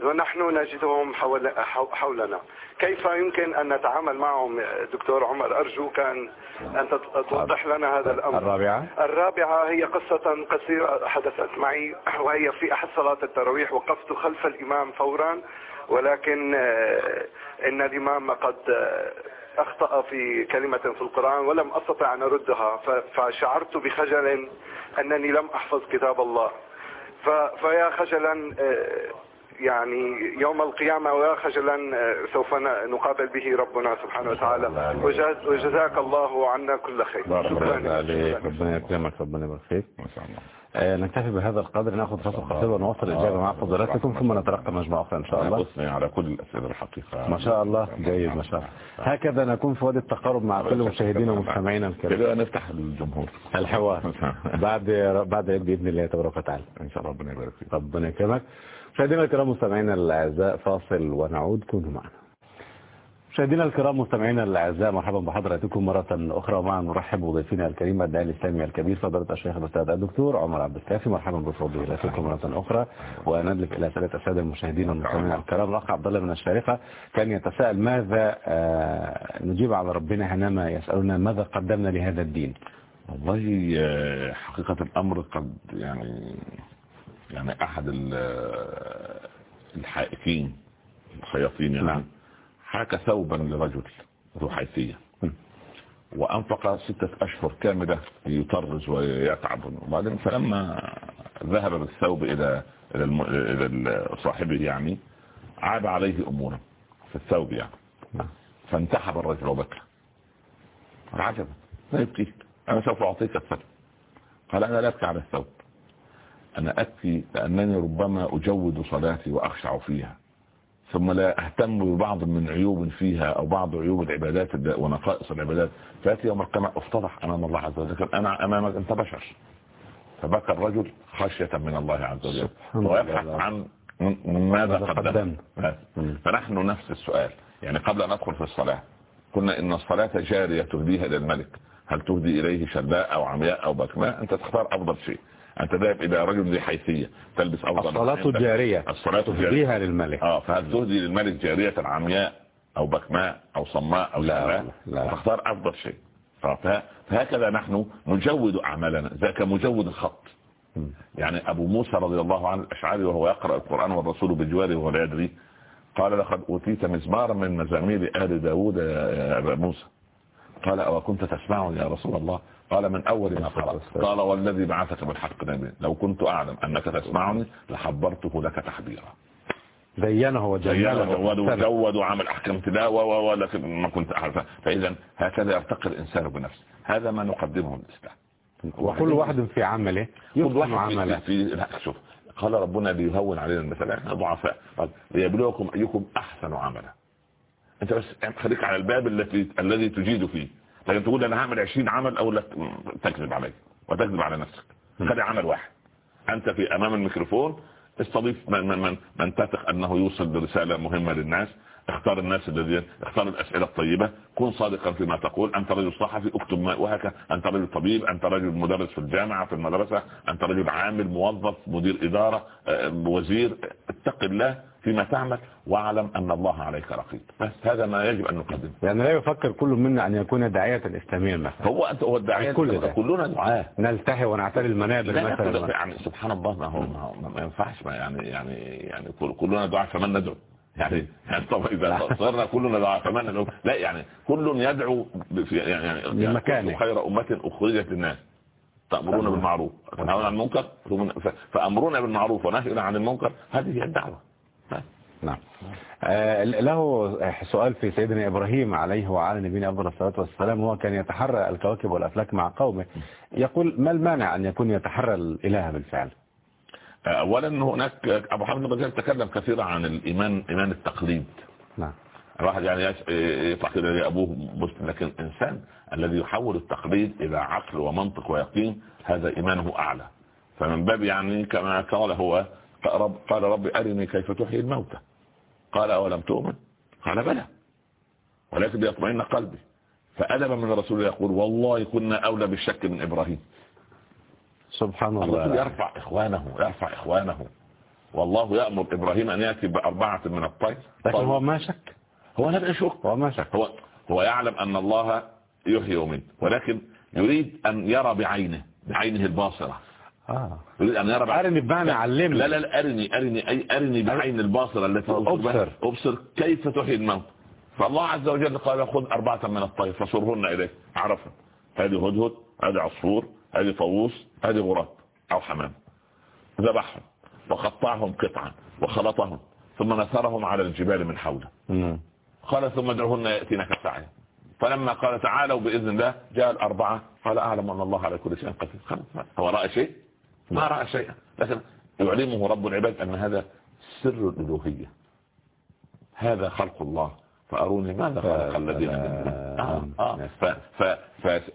ونحن نجدهم حول حولنا. كيف يمكن أن نتعامل معهم؟ دكتور عمر أرجوك أن أن توضح لنا هذا الأمر. الرابعة؟ الرابعة هي قصة قصيرة حدثت معي وهي في أحد صلاة التراويح وقفت خلف الإمام فورا ولكن إن الإمام قد أخطأ في كلمة في القرآن ولم أستطع أن أردها فشعرت بخجل أنني لم أحفظ كتاب الله. فيا خجلا يعني يوم القيامة ويا خجلا سوف نقابل به ربنا سبحانه وتعالى. وجزاك الله عنا كل خير. شكرا. عليك. ربنا يكرمك ربنا يبارك فيك. ما شاء الله. آه نكتفي بهذا القدر. نأخذ فاصل قصير ونواصل الاجابه مع فضلاتكم ثم نتلقى مجموعه أخرى إن شاء الله. بصني على كل الأسئلة الحقيقة. ما شاء الله. جيد ما شاء الله. هكذا نكون في وادي التقارب مع كل مشاهدينا ومستمعينا الكرام كده نفتح للجمهور الحوار. بعد بعد بإذن الله تبارك وتعالى. إن شاء الله ربنا يبارك فيك. ربنا يكرمك. مشاهدينا الكرام مستمعينا الأعزاء فاصل ونعود كونوا معنا. مشاهدينا الكرام مستمعينا الأعزاء مرحبا بحضراتكم مرة أخرى ومعا نرحب بضيفنا الكريم الداعي الإسلامي الكبير فضيله الشيخ الأستاذ الدكتور عمر عبد الكافي مرحبا بفضيلتكم مرة أخرى وندلف إلى اسئله الساده المشاهدين والمستمعين الكرام. الأخ عبد الله من الشارقه كان يتساءل ماذا نجيب على ربنا حينما يسألنا ماذا قدمنا لهذا الدين. والله حقيقة الأمر قد يعني يعني أحد الحائكين الخياطين يعني نعم. حاك ثوبا لرجل ذو حيثية. وأنفق ستة أشهر كاملة يطرز ويتعب. وبعدين فلما ذهب بالثوب إلى إلى صاحبه يعني عاب عليه أمورا في الثوب يعني. فانتحب الرجل وبكى. عجبا لا يبكيك أنا سوف أعطيك الثوب. قال أنا لا أبكي على الثوب. أنا أبكي لأنني ربما أجود صلاتي وأخشع فيها ثم لا أهتم ببعض من عيوب فيها أو بعض عيوب العبادات ونقائص العبادات. فأتي يوم القيامة أفتضح أمام الله عز وجل. أنا أمامك أنت بشر. فبكى الرجل خشية من الله عز وجل. ويبحث عن ماذا قدم فنحن نفس السؤال. يعني قبل أن ندخل في الصلاة قلنا إن الصلاة جارية تهديها إلى الملك. هل تهدي إليه شداء أو عمياء أو بكماء؟ أنت تختار أفضل شيء. أنت ذاهب إلى رجل ذي حيثية تلبس أفضل الصلاة جارية الصلاة تهديها للملك. آه فهل تهدي للملك جارية عمياء أو بكماء أو صماء أو لا, لا, لا. تختار أفضل شيء. فهكذا نحن نجود أعمالنا. ذاك مجود الخط. يعني أبو موسى رضي الله عنه الأشعري وهو يقرأ القرآن والرسول بجواره ولا يدري قال لقد أوتيت مزمارا من مزامير آل داود يا ابا موسى. قال أو كنت تسمعني يا رسول الله؟ قال من أول ما قرأت قال والذي بعثك بالحق نبي. لو كنت أعلم أنك تسمعني لحبرته لك تحبيرا زينه وجمله وجود وعمل احكام تلاوه ولكن ما كنت أعرف. فاذا هكذا يرتقي الإنسان بنفسه. هذا ما نقدمه الاسلام وكل واحد في عمله كل واحد عمله. في لا شوف قال ربنا ليهون علينا المثل. إحنا ضعفاء. قال ليبلوكم أيكم أحسن عملا. انت بس خليك على الباب الذي الذي تجيد فيه. لكن تقول أنا هعمل 20 عمل أقول لك تكذب علي وتكذب على نفسك. خلي عمل واحد. أنت في أمام الميكروفون استضيف من, من, من, من تثق أنه يوصل برسالة مهمة للناس. اختار الناس الذين اختار الأسئلة الطيبة. كن صادقا فيما تقول. أنت رجل صحفي اكتب وهكذا. أنت رجل طبيب أنت رجل مدرس في الجامعة في المدرسة. أنت رجل عامل موظف مدير إدارة آه، وزير. اتق الله. فيما تعمل واعلم أن الله عليك رقيب. بس هذا ما يجب أن نقدمه. يعني لا يفكر كل منا أن يكون داعية اسلاميا مثلا. هو انت هو الداعية كل ده. كلنا دعاة. نلتهي ونعتري المنابر لا مثلا. يعني سبحان الله ما هو ما, ينفعش ما يعني يعني يعني كل- كلنا دعاء فمن ندعو؟ يعني يعني طبعا إذا صرنا كلنا دعاء فمن ندعو؟ لا يعني كل يدعو يعني يعني. كنتم خير أمة أخرجت للناس. تأمرون بالمعروف. وتنهون عن المنكر؟ فأمرنا بالمعروف ونهينا عن المنكر؟ هذه هي الدعوة. نعم. آه، له سؤال في سيدنا إبراهيم عليه وعلى نبينا أفضل الصلاة والسلام هو كان يتحرى الكواكب والأفلاك مع قومه. يقول ما المانع أن يكون يتحرى الإله بالفعل؟ اولا هناك أبو حامد الغزالي تكلم كثيرا عن الإيمان إيمان التقليد. نعم. الواحد يعني يطلع كده ابوه مسلم لكن الانسان الذي يحول التقليد إلى عقل ومنطق ويقين هذا إيمانه أعلى. فمن باب يعني كما قال هو قال رب, قال رب أرني كيف تحيي الموتى. قال أولم تؤمن؟ قال بلى. ولكن ليطمئن قلبي. فادبا من الرسول يقول والله كنا أولى بالشك من إبراهيم. سبحان الله. يرفع إخوانه يرفع إخوانه. والله يأمر إبراهيم أن يأتي بأربعة من الطير. لكن. هو ما شك. هو لم يشك. هو ما شك. هو هو يعلم أن الله يحيي ويميت. ولكن يريد أن يرى بعينه بعينه الباصرة. يريد أن بعينه أرني بمعنى علمني. لا لا لا أرني أرني أي أرني بعين الباصرة التي أبصر. أبصر. كيف تحيي الموت. فالله عز وجل قال خذ أربعة من الطير فصرهن إليك. عرفها هذه هدهد هذه عصفور هذه طاووس هذه غراب أو حمام. ذبحهم وقطعهم قطعا وخلطهم ثم نثرهم على الجبال من حوله. مم. قال ثم ادعوهن يأتينك سعيا. فلما قال تعالوا بإذن الله جاء الأربعة. قال أعلم أن الله على كل شيء قدير. هو رأى شيء؟ ما رأى شيئا. لكن يعلمه رب العباد أن هذا سر الألوهية. هذا خلق الله. فأروني ماذا خلق الذين دونه آه آه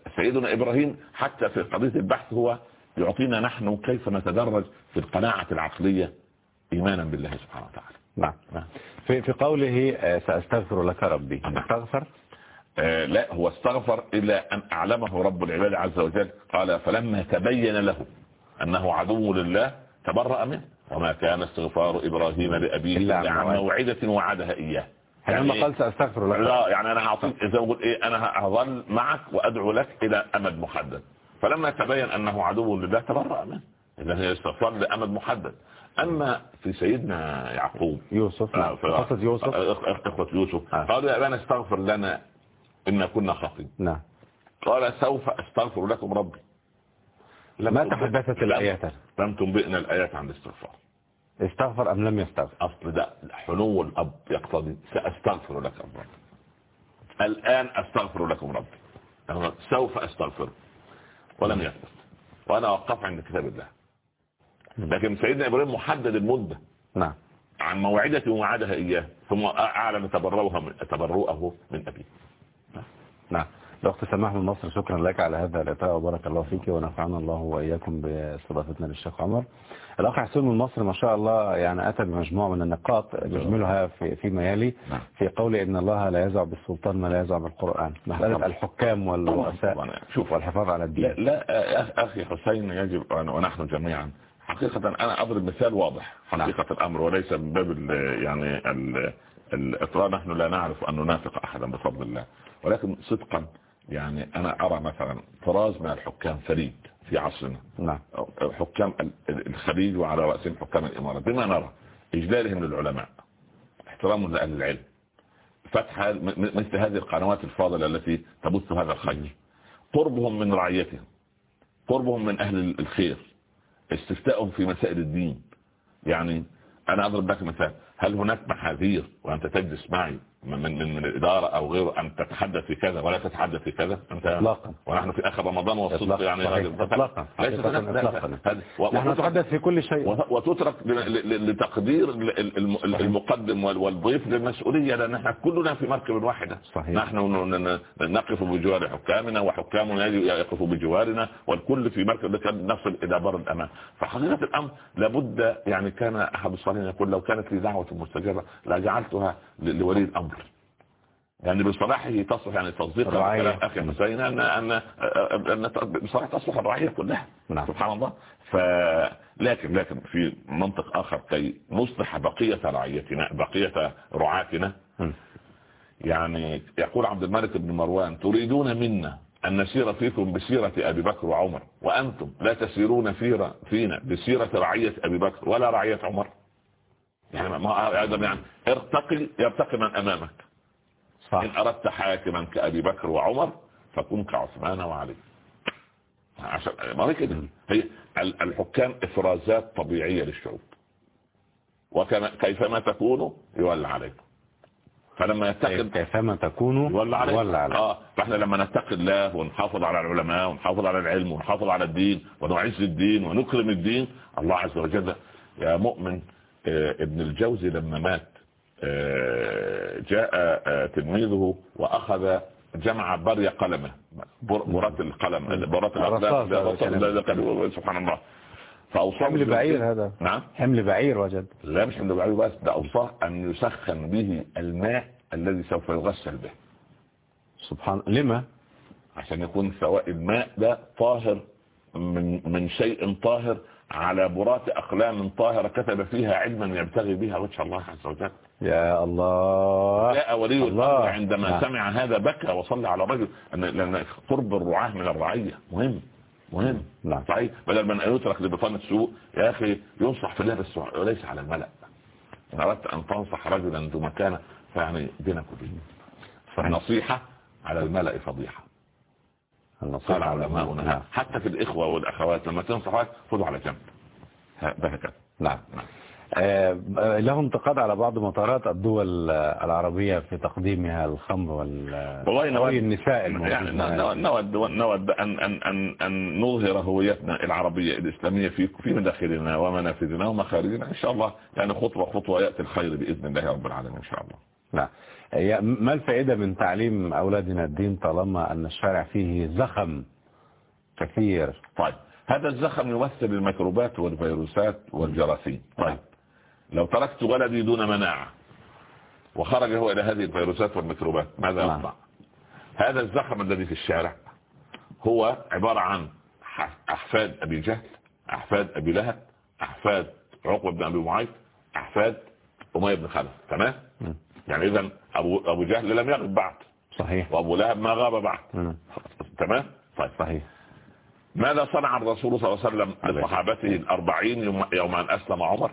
فسيدنا إبراهيم حتى في قضية البحث هو يعطينا نحن كيف نتدرج في القناعة العقلية إيمانا بالله سبحانه وتعالى. نعم. في في قوله آه، سأستغفر لك ربي. استغفر؟ آه لا هو استغفر إلى أن أعلمه رب العباد عز وجل. قال فلما تبين له. أنه عدو لله تبرأ منه. وما كان استغفار إبراهيم لأبيه إلا عن عن موعد. موعدة وعدها إياه. يعني قال سأستغفر لك؟ لا يعني أنا هعطيك إذا أقول إيه أنا هظل معك وأدعو لك إلى أمد محدد. فلما تبين أنه عدو لله تبرأ منه. إذا هي استغفار لأمد محدد. أما في سيدنا يعقوب يوسف آه، قصة يوسف. آه، إخ- إخوة يوسف. آه. قالوا يا أبانا استغفر لنا إن كنا خاطئين. نعم. قال سوف أستغفر لكم ربي. لم ما تنبئ- تحدثت الآيات؟ لم تنبئنا الآيات عن الاستغفار. استغفر أم لم يستغفر؟ أصل ده حنو الأب يقتضي. سأستغفر لكم ربي. الآن أستغفر لكم ربي. سوف أستغفر. ولم يثبت وأنا وقف عند كتاب الله. لكن سيدنا إبراهيم محدد المدة. نعم. عن موعدة وعدها إياه. ثم أعلن تبرؤه من, تبرؤه من أبيه. نعم. دكتور سماح من مصر شكرا لك على هذا اللقاء وبارك الله فيك ونفعنا الله وإياكم باستضافتنا للشيخ عمر. الأخ حسين من مصر ما شاء الله يعني أتى بمجموعة من النقاط يجملها في فيما يلي نعم. في قول إن الله لا يزع بالسلطان ما لا يزع بالقرآن. مسألة طبعا. الحكام والرؤساء. شوف. والحفاظ على لا, الدين. لا أخ- أخي حسين يجب أن ونحن جميعا. حقيقة أنا أضرب مثال واضح. حقيقة الأمر وليس من باب يعني ال- الإطراء نحن لا نعرف أن ننافق أحدا بفضل الله. ولكن صدقا يعني أنا أرى مثلا طراز من الحكام فريد في عصرنا. نعم. حكام ال- الخليج وعلى رأسهم حكام الإمارات. بما نرى إجلالهم للعلماء احترامهم لأهل العلم. فتح مثل هذه القنوات الفاضلة التي تبث هذا الخير قربهم من رعيتهم. قربهم من أهل الخير. استفتاءهم في مسائل الدين. يعني أنا أضرب لك مثال. هل هناك محاذير وأنت تجلس معي من من من الإدارة أو غيره أن تتحدث في كذا ولا تتحدث في كذا؟ أنت إطلاقا. ونحن في آخر رمضان والصدق يعني إطلاقا. ليس إطلاقا. نحن نتحدث في كل شيء. وتترك لتقدير المقدم والضيف للمسؤولية لأن نحن كلنا في مركب واحدة صحيح. نحن نقف بجوار حكامنا وحكامنا يقفوا بجوارنا والكل في مركب. نصل إلى بر الأمان فحقيقة الأمر لابد يعني كان أحد الصالحين يقول لو كانت لي دعوة مستجابة لجعلتها لولي الأمر. يعني بصراحه تصلح يعني تصديق كلام أخي حسين ان ان ان بصراحه تصلح الرعية كلها. نعم. سبحان الله. ف لكن لكن في منطق آخر كي نصلح بقية رعيتنا بقية رعاتنا. يعني يقول عبد الملك بن مروان تريدون منا أن نسير فيكم بسيرة أبي بكر وعمر وأنتم لا تسيرون فينا بسيرة رعية أبي بكر ولا رعية عمر. يعني ما يعني ارتقي يرتقي من أمامك. صح. إن أردت حاكما كابي بكر وعمر فكن كعثمان وعلي. عشان ما كده هي الحكام إفرازات طبيعية للشعوب. وكما كيفما تكونوا يولى عليكم. فلما يتقد كيفما تكونوا يولى عليكم. يولى عليكم. آه. فإحنا لما نتقي الله ونحافظ على العلماء ونحافظ على العلم ونحافظ على الدين ونعز الدين ونكرم الدين الله عز وجل يا مؤمن ابن الجوزي لما مات آه، جاء آه، تلميذه وأخذ جمع بري قلمه برات القلم برات الاقلام سبحان الله. فأوصاه حمل بعير هذا. نعم. حمل بعير وجد. لا مش حمل بعير بس ده أوصاه أن يسخن به الماء الذي سوف يغسل به. سبحان لما؟ عشان يكون سواء الماء ده طاهر من من شيء طاهر على برات أقلام طاهرة كتب فيها علما يبتغي بها وجه الله عز وجل. يا الله. جاء ولي الله. عندما نعم. سمع هذا بكى وصلى على رجل لأن قرب الرعاة من الرعية. مهم. مهم. نعم. صحيح. بدل من أن يترك لبطانة سوء يا أخي ينصح في الله بس وليس على الملأ. إن أردت أن تنصح رجلا ذو مكانة فيعني بينك وبينه فالنصيحة على الملأ فضيحة. قال علماؤنا حتى في الإخوة والأخوات لما تنصح واحد خذوا على جنب. هكذا نعم. آه له انتقاد على بعض مطارات الدول العربية في تقديمها الخمر وال النساء يعني نود نود أن أن أن أن نظهر هويتنا العربية الإسلامية في في مداخلنا ومنافذنا ومخارجنا. إن شاء الله يعني خطوة خطوة يأتي الخير بإذن الله رب العالمين إن شاء الله. نعم. ما الفائدة من تعليم أولادنا الدين طالما أن الشارع فيه زخم كثير؟ طيب هذا الزخم يمثل الميكروبات والفيروسات والجراثيم. طيب لو تركت ولدي دون مناعة وخرج هو إلى هذه الفيروسات والميكروبات ماذا. يصنع هذا الزخم الذي في الشارع هو عبارة عن أحفاد أبي جهل أحفاد أبي لهب أحفاد عقبة بن أبي معيط أحفاد أمية بن خلف. تمام؟ يعني اذا ابو أبو جهل لم يغب بعد. صحيح. وأبو لهب ما غاب بعد. تمام؟ طيب. صحيح. ماذا صنع الرسول صلى الله عليه وسلم لصحابته الأربعين يوم, يوم أن أسلم عمر.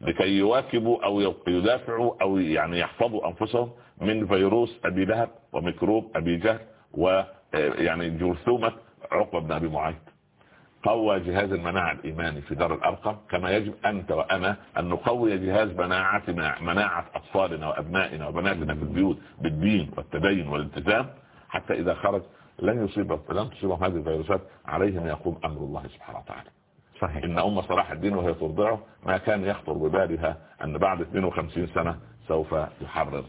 لكي يواكبوا أو يدافعوا أو يعني يحفظوا أنفسهم من فيروس أبي لهب وميكروب أبي جهل ويعني جرثومة عقبة بن أبي معيط. قوى جهاز المناعة الإيماني في دار الأرقم كما يجب أنت وأنا أن نقوي جهاز مناعتنا مناعة أطفالنا وأبنائنا وبناتنا في البيوت بالدين والتدين والالتزام حتى إذا خرج لن يصيب لن تصيبهم هذه الفيروسات عليهم يقوم أمر الله سبحانه وتعالى. صحيح. إن أم صلاح الدين وهي ترضعه ما كان يخطر ببالها أن بعد 52 سنة سوف يحرر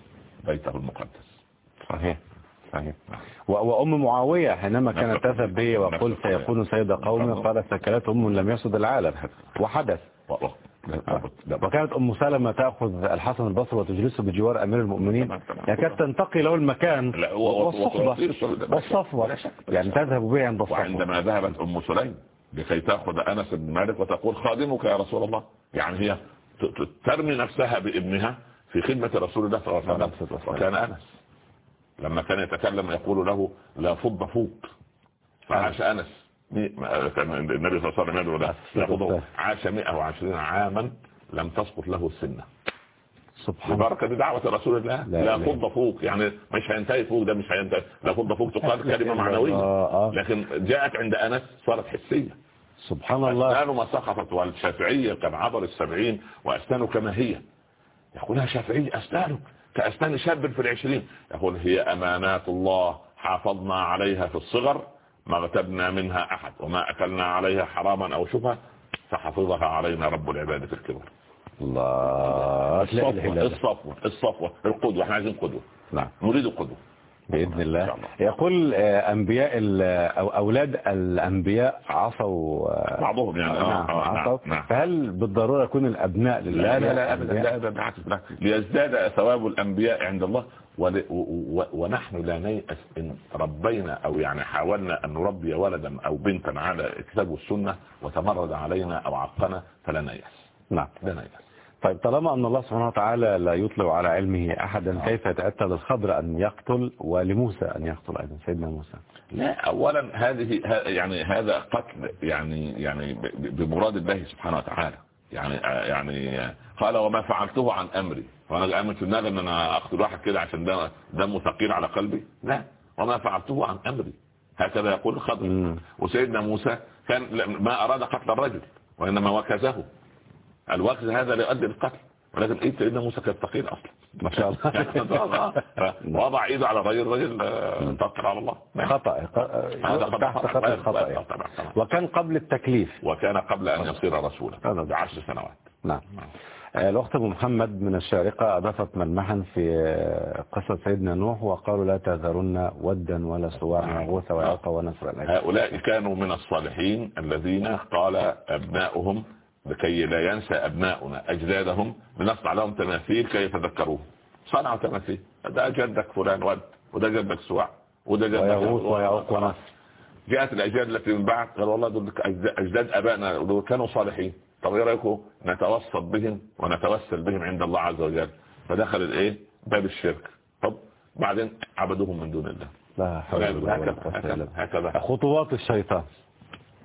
بيته المقدس. صحيح. صحيح. وأم معاوية حينما كانت تذهب به وقل سيكون سيد قومي قال سكلت أم لم يسد العالم. وحدث. وكانت أم سلمة تأخذ الحسن البصري وتجلسه بجوار أمير المؤمنين. يعني كانت تنتقي له المكان والصحبة. والصفوة يعني تذهب به عند الصفوة وعندما ذهبت أم سليم لكي تأخذ أنس بن مالك وتقول خادمك يا رسول الله. يعني هي ترمي نفسها بابنها في خدمة رسول الله صلى الله عليه وسلم. وكان أنس. لما كان يتكلم يقول له لا فض فوق. فعاش أنس. النبي صلى الله عليه وسلم يدعو له عاش 120 عاما لم تسقط له السنة. سبحان ببركة دعوة رسول الله. لا, لا فض فوق. يعني مش هينتهي فوق ده مش هينتهي. لا فض فوق تقال كلمة معنوية. آه، آه. لكن جاءت عند أنس صارت حسية. سبحان الله. أسنانه ما سقطت والشافعية كان عبر السبعين وأسنانه كما هي؟ يقولها شافعي أسنانه كأسنان شاب في العشرين. يقول هي أمانات الله حافظنا عليها في الصغر ما اغتبنا منها أحد وما أكلنا عليها حراما أو شبهة فحفظها علينا رب العباد في الكبر. الله الصفوة الصفوة الصفوة القدوة إحنا عايزين قدوة. نعم نريد قدوة بإذن الله. يقول آه، أنبياء أو أولاد الأنبياء عصوا آه، بعضهم يعني. نعم, نعم, عصوا. نعم. فهل بالضرورة يكون الأبناء لا لا لا أبدا لا أبدا ليزداد ثواب الأنبياء عند الله ونحن لا نيأس إن ربينا أو يعني حاولنا أن نربي ولدا أو بنتا على الكتاب والسنة وتمرد علينا أو عقنا فلا نيأس. نعم. لا نيأس. طيب طالما أن الله سبحانه وتعالى لا يطلع على علمه أحدا كيف يتأتى للخضر أن يقتل ولموسى أن يقتل أيضا سيدنا موسى؟ لا أولا هذه يعني هذا قتل يعني يعني بمراد الله سبحانه وتعالى. يعني يعني قال وما فعلته عن أمري. وأنا امن في دماغي إن أنا أقتل واحد كده عشان دمه ثقيل على قلبي؟ لا. وما فعلته عن أمري. هكذا يقول الخضر. وسيدنا موسى كان ما أراد قتل الرجل وإنما وكزه. الوكز هذا لا يؤدي للقتل ولكن إيه سيدنا موسى كان ثقيل أصلا. ما شاء الله. وضع إيده على غير الرجل توكل على الله. خطأ. تحت خطأ. خطأ. وكان قبل التكليف. وكان قبل أن يصير رسولا. بعشر سنوات. نعم. الأخت أبو محمد من الشارقة أضافت ملمحا في قصة سيدنا نوح وقالوا لا تذرن ودا ولا سواع وغوث ويعوق ونسر هؤلاء كانوا من الصالحين الذين قال أبناؤهم لكي لا ينسى أبناؤنا أجدادهم لنصنع لهم تماثيل كي يتذكروه. صنعوا تماثيل. ده جدك فلان ود وده جدك سواع وده جدك ويغوث ويعوق ونسر جاءت الأجداد التي من بعد قال والله دول أجداد أبائنا كانوا صالحين. طب إيه رأيكم؟ نتوسط بهم ونتوسل بهم عند الله عز وجل. فدخل الإيه؟ باب الشرك. طب بعدين عبدوهم من دون الله. لا حول ولا قوة هكذا. خطوات الشيطان.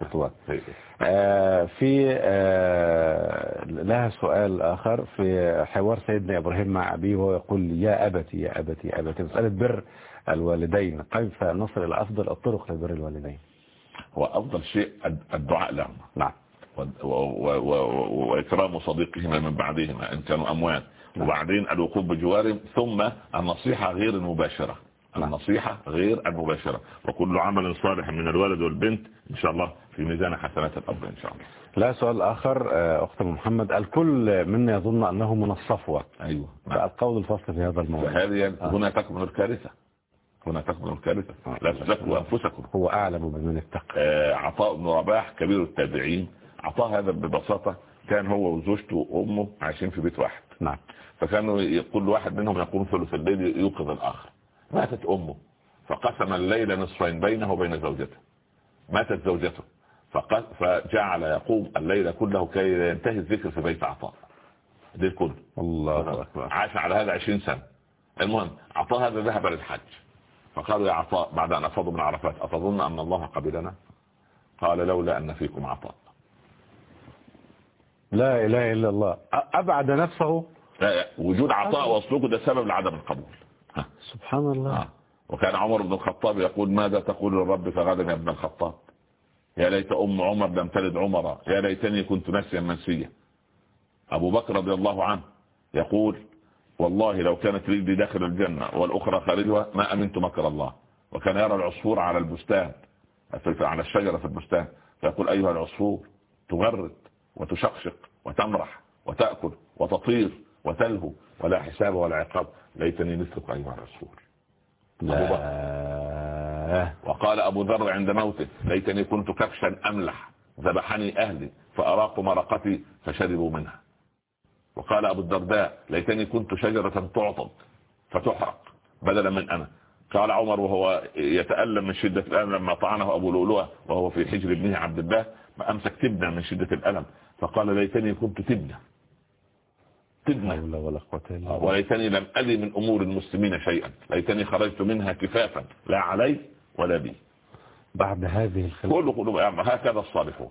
خطوات آه في آه لها سؤال آخر في حوار سيدنا إبراهيم مع أبيه وهو يقول يا أبتي يا أبتي يا أبتي. مسألة بر الوالدين. كيف نصل إلى أفضل الطرق لبر الوالدين. هو أفضل شيء الدعاء لهم. نعم. وإكرام صديقهما من بعدهما إن كانوا أموات. نعم. وبعدين الوقوف بجوارهم ثم النصيحة غير المباشرة. النصيحة غير المباشرة. وكل عمل صالح من الولد والبنت إن شاء الله في ميزان حسنات الأب إن شاء الله. لا سؤال آخر آه، أخت محمد الكل منا يظن أنه من الصفوة أيوة. نعم. القول الفصل في هذا الموضوع. هذه آه. هنا تكمن الكارثة. هنا تكمن الكارثة. آه. لا تزكوا أنفسكم. هو أعلم بمن اتقى. آه عطاء بن رباح كبير التابعين. عطاه هذا ببساطة كان هو وزوجته وأمه عايشين في بيت واحد. نعم. فكانوا كل واحد منهم يقوم ثلث الليل يوقظ الآخر. ماتت أمه فقسم الليل نصفين بينه وبين زوجته. ماتت زوجته فجعل يقوم الليل كله كي ينتهي الذكر في بيت عطاء. الليل كله. الله أكبر. عاش على هذا عشرين سنة. المهم عطاء هذا ذهب للحج. فقالوا يا عطاء بعد أن أفضوا من عرفات أتظن أن الله قبلنا؟ قال لولا أن فيكم عطاء. لا إله إلا الله. أبعد نفسه؟ وجود عطاء وسلوك ده سبب لعدم القبول. سبحان الله. آه. وكان عمر بن الخطاب يقول ماذا تقول للرب فغدا يا ابن الخطاب؟ يا ليت أم عمر لم تلد عمر يا ليتني كنت نسيا منسيا. أبو بكر رضي الله عنه يقول والله لو كانت رجلي داخل الجنة والأخرى خارجها ما أمنت مكر الله. وكان يرى العصفور على البستان على الشجرة في البستان. فيقول أيها العصفور تغرد وتشقشق وتمرح وتأكل وتطير. وتلهو ولا حساب ولا عقاب. ليتني مثلك أيها الرسول. لا. وقال أبو ذر عند موته ليتني كنت كبشا أملح ذبحني أهلي فأراقوا مرقتي فشربوا منها. وقال أبو الدرداء ليتني كنت شجرة تعطب فتحرق بدلا من أنا. قال عمر وهو يتألم من شدة الألم لما طعنه أبو لؤلؤة وهو في حجر ابنه عبد الله ما أمسك تبنى من شدة الألم. فقال ليتني كنت تبنى ولا قوة وليتني لم ألي من أمور المسلمين شيئا. ليتني خرجت منها كفافا. لا علي ولا بي. بعد هذه الخلافة. كل قلوب هكذا الصالحون.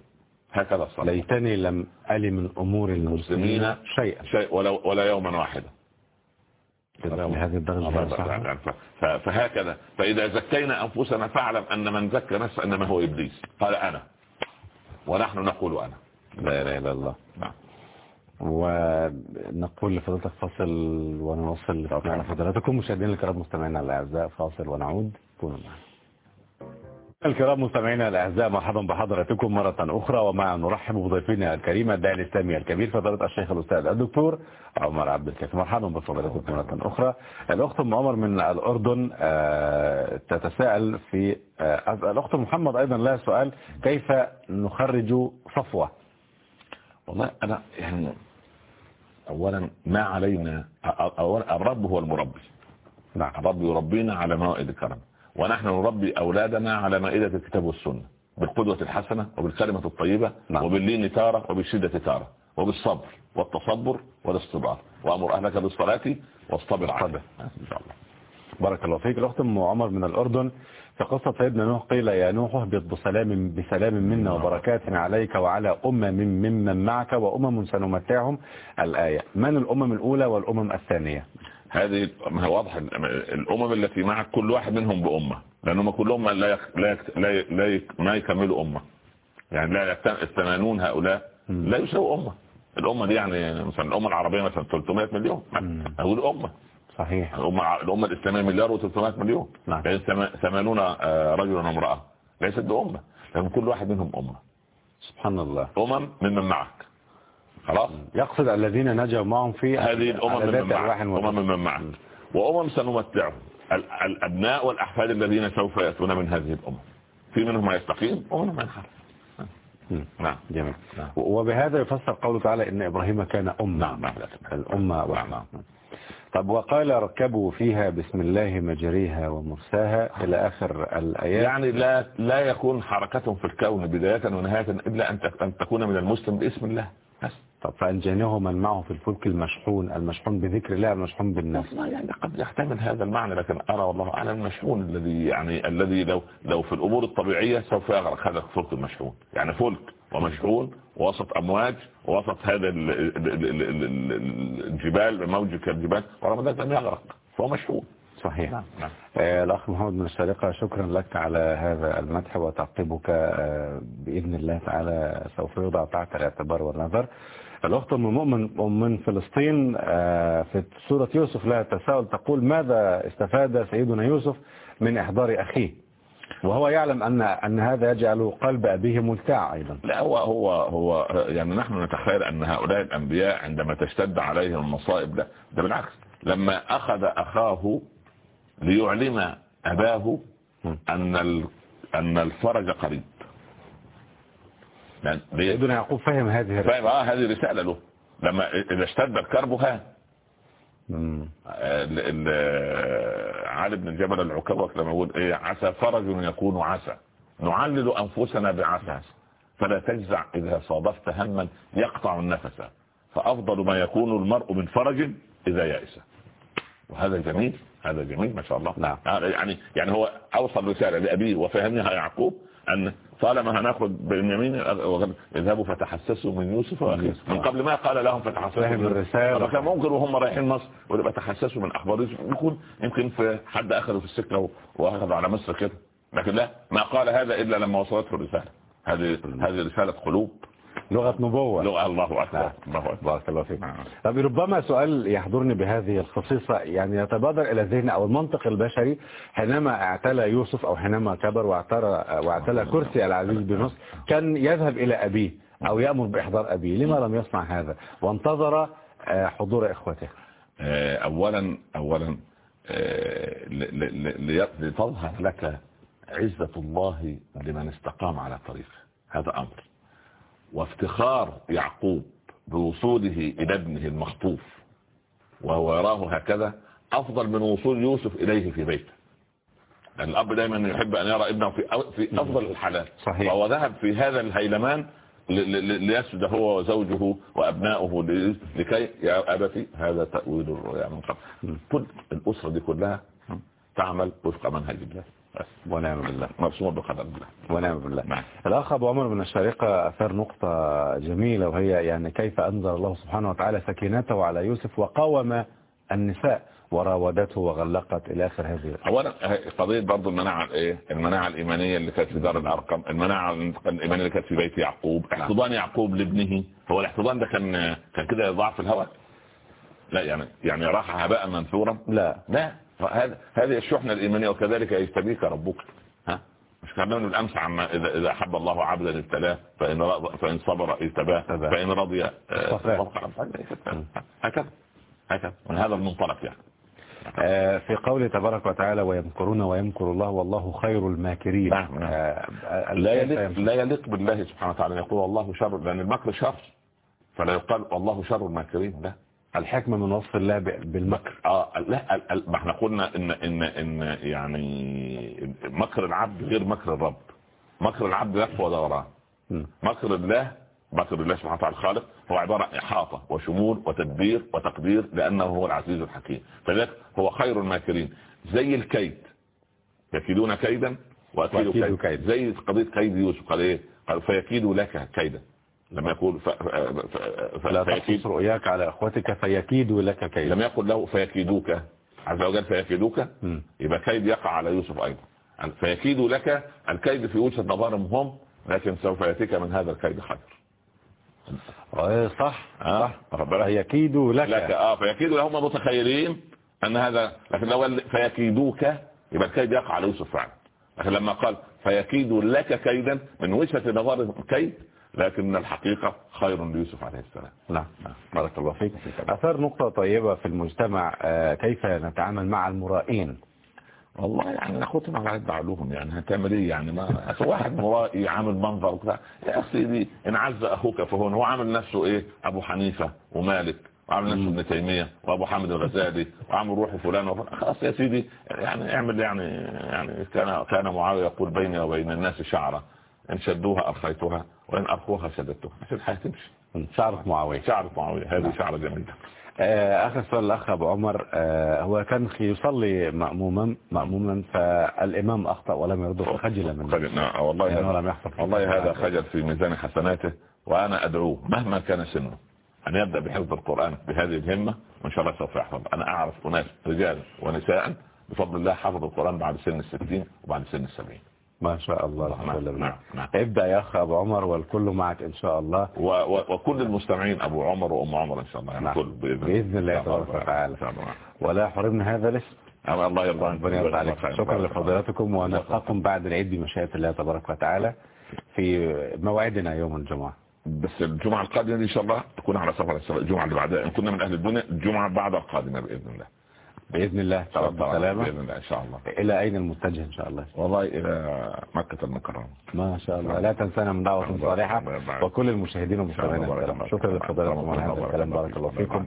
هكذا الصالحون. ليتني لم ألي من أمور المسلمين شيئا. شيء ولا, ولا يوما واحدا. هذه الدرجة فهكذا. فإذا زكينا أنفسنا فاعلم أن من زكى نفسه أنما هو إبليس. قال أنا. ونحن نقول أنا. لا إله إلا الله. نعم. ونقول لفضلتك فاصل ونواصل مع فضلاتكم مشاهدينا الكرام مستمعينا الأعزاء فاصل ونعود. كونوا معنا. الكرام مستمعينا الأعزاء مرحبا بحضراتكم مرة أخرى ومع نرحب بضيفنا الكريم الداعي الإسلامي الكبير فضيلة الشيخ الأستاذ الدكتور عمر عبد الكافي. مرحبا بفضلاتكم مرة أخرى. الأخت ام عمر من الأردن آه، تتساءل في آه، الأخت محمد أيضا لها سؤال كيف نخرج صفوة؟ والله أنا يعني اولا ما علينا أولا الرب هو المربي. نعم. الرب يربينا على موائد كرم ونحن نربي أولادنا على مائدة الكتاب والسنة. بالقدوة الحسنة وبالكلمة الطيبة نعم. وباللين تارة وبالشدة تارة وبالصبر والتصبر والاصطبار وأمر أهلك بالصلاة واصطبر عليها إن شاء الله. بارك الله فيك. الأخت أم عمر من الأردن. في قصة سيدنا نوح قيل يا نوح اهبط بسلام بسلام منا وبركات عليك وعلى أمم ممن معك وأمم سنمتعهم. الآية. من الأمم الأولى والأمم الثانية؟ هذه واضح الأمم التي معك كل واحد منهم بأمة. لأنهم كلهم لا يك لا يك لا يك لا يك ما يكملوا أمة. يعني لا الثمانون هؤلاء لا يساووا أمة. الأمة دي يعني مثلا الأمة العربية مثلا 300 مليون. أقول أمة. صحيح. الأمة, الأمة الإسلامية مليار و300 مليون. نعم. يعني 80 رجلا وامرأة. ليست بأمة. لأن كل واحد منهم أمة. سبحان الله. أمم ممن معك. خلاص؟ يقصد الذين نجوا معهم في هذه الأمم ممن معك. أمم ممن معك. وأمم سنمتعهم. الأبناء والأحفاد الذين سوف يأتون من هذه الأمم. في منهم ما يستقيم ومنهم ما ينحرف نعم. جميل. نعم. وبهذا يفسر قوله تعالى إن إبراهيم كان أمة. نعم نعم. الأمة. نعم. طب وقال ركبوا فيها بسم الله مجريها ومرساها إلى آخر الآيات. يعني لا لا يكون حركة في الكون بداية ونهاية إلا أن تكون من المسلم باسم الله. بس. طب فأنجانه من معه في الفلك المشحون المشحون بذكر الله المشحون بالناس يعني قد يحتمل هذا المعنى لكن أرى والله أعلم المشحون الذي يعني الذي لو لو في الأمور الطبيعية سوف يغرق هذا الفلك المشحون. يعني فلك ومشحون وسط أمواج وسط هذا الجبال موج كالجبال ورغم ذلك لم يغرق فهو مشحون صحيح نعم. نعم. آه الأخ محمد من الشارقة شكرا لك على هذا المدح وتعقيبك آه بإذن الله تعالى سوف يوضع تحت الاعتبار والنظر الأخت أم مؤمن من فلسطين آه في سورة يوسف لها تساؤل تقول ماذا استفاد سيدنا يوسف من إحضار أخيه وهو يعلم أن أن هذا يجعل قلب أبيه ملتاع أيضا. لا هو هو هو يعني نحن نتخيل أن هؤلاء الأنبياء عندما تشتد عليهم المصائب ده ده بالعكس. لما أخذ أخاه ليعلم أباه أن أن الفرج قريب. سيدنا يعقوب فهم هذه الرسالة. فهم آه هذه رسالة له. لما إذا اشتد الكرب ها. علي بن الجبل العكوك لما يقول إيه عسى فرج يكون عسى. نعلل أنفسنا بعسى. فلا تجزع إذا صادفت هما يقطع النفس. فأفضل ما يكون المرء من فرج إذا يأس. وهذا جميل هذا جميل ما شاء الله. نعم. يعني يعني هو أوصل رسالة لأبيه وفهمها يعقوب أن طالما هناخد باليمين اذهبوا فتحسسوا من يوسف وأخيه. من قبل ما قال لهم فتحسسوا من الرسالة. كان ممكن وهم رايحين مصر ويبقى تحسسوا من أخبار يوسف. يكون يمكن في حد أخذه في السكة واخذ على مصر كده. لكن لا ما قال هذا إلا لما وصلته الرسالة. هذه هذه رسالة قلوب. لغة نبوة. لغة الله أكبر الله أكبر. بارك الله فيك. طب ربما سؤال يحضرني بهذه الخصيصة يعني يتبادر إلى الذهن أو المنطق البشري. حينما اعتلى يوسف أو حينما كبر واعتلى واعتلى كرسي العزيز بن مصر كان يذهب إلى أبيه أو يأمر بإحضار أبيه. لما لم يصنع هذا؟ وانتظر حضور إخوته. أولا أولا لتظهر لك عزة الله لمن استقام على طريقه. هذا أمر. وافتخار يعقوب بوصوله إلى ابنه المخطوف وهو يراه هكذا أفضل من وصول يوسف إليه في بيته. لأن الأب دائما يحب أن يرى ابنه في في أفضل الحالات. صحيح. وهو ذهب في هذا الهيلمان ليسجد هو وزوجه وأبنائه لكي يا أبتي هذا تأويل الرؤيا من قبل. كل الأسرة دي كلها تعمل وفق منهج الله. ونعم بالله. مرسوم بقدر الله. ونعم بالله. نعم. الأخ أبو عمر من الشارقة أثار نقطة جميلة وهي يعني كيف أنزل الله سبحانه وتعالى سكينته على يوسف وقاوم النساء وراودته وغلقت إلى آخر هذه اولا قضيه برضه المناعة الايه المناعة الإيمانية اللي كانت في دار الأرقم المناعة الإيمانية اللي كانت في بيت يعقوب احتضان يعقوب لابنه. هو الاحتضان ده كان كان كده ضعف الهواء لا يعني يعني راح هباء منثورا؟ لا. لا. هذه الشحنة الإيمانية وكذلك يستبيك ربك. ها؟ مش كان من الأمس عما اذا إذا أحب الله عبدا ابتلاه فإن فإن صبر ابتلاه فإن رضي آه، هكذا. هكذا. من هذا المنطلق يعني. آه، في قوله تبارك وتعالى ويمكرون ويمكر الله والله خير الماكرين. نعم نعم. آه، لا يليق لا يليق بالله سبحانه وتعالى. يقول الله شر لأن المكر شر فلا يقال والله شر الماكرين. لا. الحكمة من وصف الله بالمكر. آه لا ما إحنا قلنا إن إن إن يعني مكر العبد غير مكر الرب. مكر العبد لف ودوران مكر الله مكر الله سبحانه وتعالى الخالق هو عبارة عن إحاطة وشمول وتدبير وتقدير لأنه هو العزيز الحكيم. فذلك هو خير الماكرين. زي الكيد. يكيدون كيدا وأكيد كيد. كيد زي قضية كيد يوسف قال إيه؟ قال فيكيد لك كيدا. لما يقول ف... ف... ف... فلا تقص رؤياك على إخوتك فيكيدوا لك كيدا لم يقل له فيكيدوك. عز وجل فيكيدوك؟ يبقى كيد يقع على يوسف أيضا. فيكيدوا لك الكيد في وجهة نظرهم هم لكن سوف يأتيك من هذا الكيد خير آه، صح آه. صح. فيكيدوا لك. لك. آه فيكيدوا هم متخيلين أن هذا لكن لو فيكيدوك يبقى الكيد يقع على يوسف فعلا. لكن لما قال فيكيدوا لك كيدا من وجهة نظر كيد لكن الحقيقة خير ليوسف عليه السلام. نعم بارك الله فيك. أثار نقطة طيبة في المجتمع آه، كيف نتعامل مع المرائين؟ والله يعني ناخدهم على قد عقلهم يعني هتعمل إيه؟ يعني ما واحد مرائي عامل منظر وكذا. يا أخي دي إن عز أخوك فهون هو عامل نفسه إيه؟ أبو حنيفة ومالك وعامل نفسه ابن تيمية وأبو حامد الغزالي وعامل روح فلان خلاص يا سيدي يعني اعمل يعني يعني كان كان معاوية يقول بيني وبين الناس شعرة. أن شدوها ارخيتها وإن أرخوها شددتها الحياة تمشي شعرة معاوية. شعرة معاوية. هذه نعم. شعرة جميلة. آه، آخر سؤال الأخ أبو عمر. آه، هو كان يصلي مأموما مأموما فالإمام أخطأ ولم يرده فخجل منه. نعم والله يعني هذا, والله هذا خجل في ميزان حسناته وأنا أدعوه مهما كان سنه أن يبدأ بحفظ القرآن بهذه الهمة وإن شاء الله سوف يحفظ. أنا أعرف أناس رجال ونساء بفضل الله حفظوا القرآن بعد سن الستين وبعد سن السبعين. ما شاء الله نعم نعم. ابدأ يا أخ أبو عمر والكل معك إن شاء الله. و و وكل المستمعين أبو عمر وأم عمر إن شاء الله يعني نعم. كل بإذن, بإذن الله تبارك وتعالى. ولا حرمنا هذا الاسم. الله يرضى عنك. شكرا لفضيلتكم. ونلقاكم بعد العيد بمشيئة الله تبارك وتعالى في موعدنا يوم الجمعة. بس الجمعة القادمة إن شاء الله تكون على سفر الجمعة اللي بعدها. إن كنا من أهل الدنيا الجمعة بعد القادمة بإذن الله. بإذن الله سلامة بإذن الله إن شاء الله. إلى أين المتجه إن شاء الله؟ والله إلى مكة المكرمة. ما شاء الله. لا تنسانا من دعوة صالحة. وكل المشاهدين والمستمعين شكرا هذا الكلام بارك الله فيكم.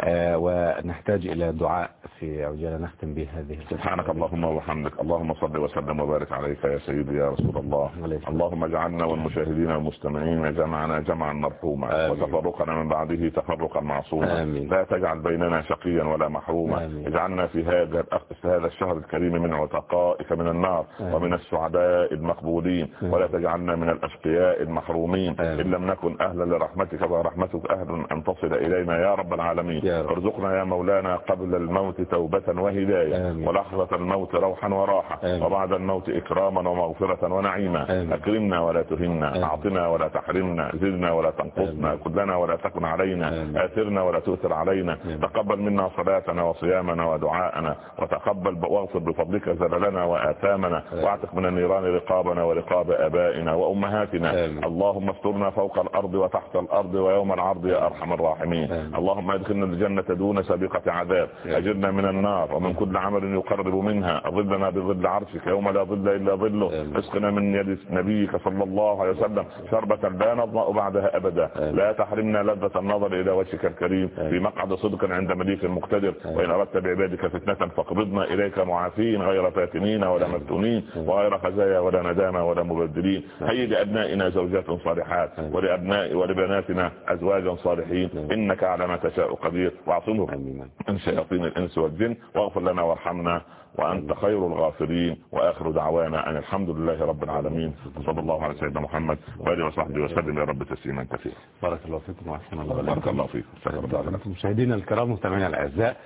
آه ونحتاج إلى دعاء في عجالة نختم به هذه سبحانك اللهم وبحمدك. اللهم صل وسلم وبارك عليك يا سيدي يا رسول الله. اللهم اجعلنا والمشاهدين والمستمعين جمعنا جمعا مرحوما. وتفرقنا من بعده تفرقا معصوما. لا تجعل بيننا شقيا ولا محروما. اجعلنا في هذا في هذا الشهر الكريم من عتقائك من النار ومن السعداء المقبولين. ولا تجعلنا من الأشقياء المحرومين. إن لم نكن أهلا لرحمتك فرحمتك أهل أن تصل إلينا يا رب العالمين. ارزقنا يا مولانا قبل الموت توبة وهداية ولحظة الموت روحا وراحة. وبعد الموت إكراما ومغفرة ونعيما. أكرمنا ولا تهنا. أعطنا ولا تحرمنا. زدنا ولا تنقصنا. كلنا ولا تكن علينا. آثرنا ولا تؤثر علينا. تقبل منا صلاتنا وصيامنا ودعاءنا وتقبل واغفر بفضلك زللنا وآثامنا واعتق من النيران رقابنا ورقاب آبائنا وأمهاتنا. اللهم استرنا فوق الأرض وتحت الأرض ويوم العرض يا أرحم الراحمين. اللهم أدخلنا الجنة دون سابقة عذاب. أجرنا من النار ومن كل عمل يقرب منها. ظلنا بظل عرشك يوم لا ظل إلا ظله. اسقنا من يد نبيك صلى الله عليه وسلم شربة لا نضمأ بعدها أبدا. لا تحرمنا لذة النظر إلى وجهك الكريم. في مقعد صدق عند مليك مقتدر وإن أردت بعبادك فتنة فاقبضنا إليك معافين غير فاتنين ولا مفتونين وغير خزايا ولا ندامة ولا مبدلين هيا لأبنائنا زوجات صالحات ولأبناء ولبناتنا أزواجا صالحين. إنك على ما تشاء قدير. وأعصمهم من شياطين الإنس والجن. واغفر لنا وارحمنا وأنت خير الغافرين. وآخر دعوانا أن الحمد لله رب العالمين. صلى الله على سيدنا محمد وآله وصحبه وسلم. يا رب تسليما كثيرا. بارك الله فيكم وأحسن الله بارك الله فيكم. مشاهدينا الكرام مستمعينا الأعزاء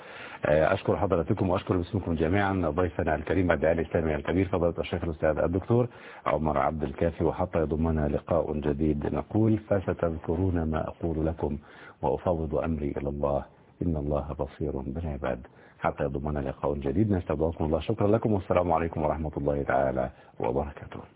أشكر حضراتكم وأشكر باسمكم جميعا ضيفنا الكريم الداعي الإسلامي الكبير فضيلة الشيخ الأستاذ الدكتور عمر عبد الكافي وحتى يضمنا لقاء جديد. نقول فستذكرون ما أقول لكم وأفوض أمري إلى الله. إن الله بصير بالعباد. حتى يضمنا لقاء جديد. نستودعكم الله شكرا لكم والسلام عليكم ورحمة الله تعالى وبركاته.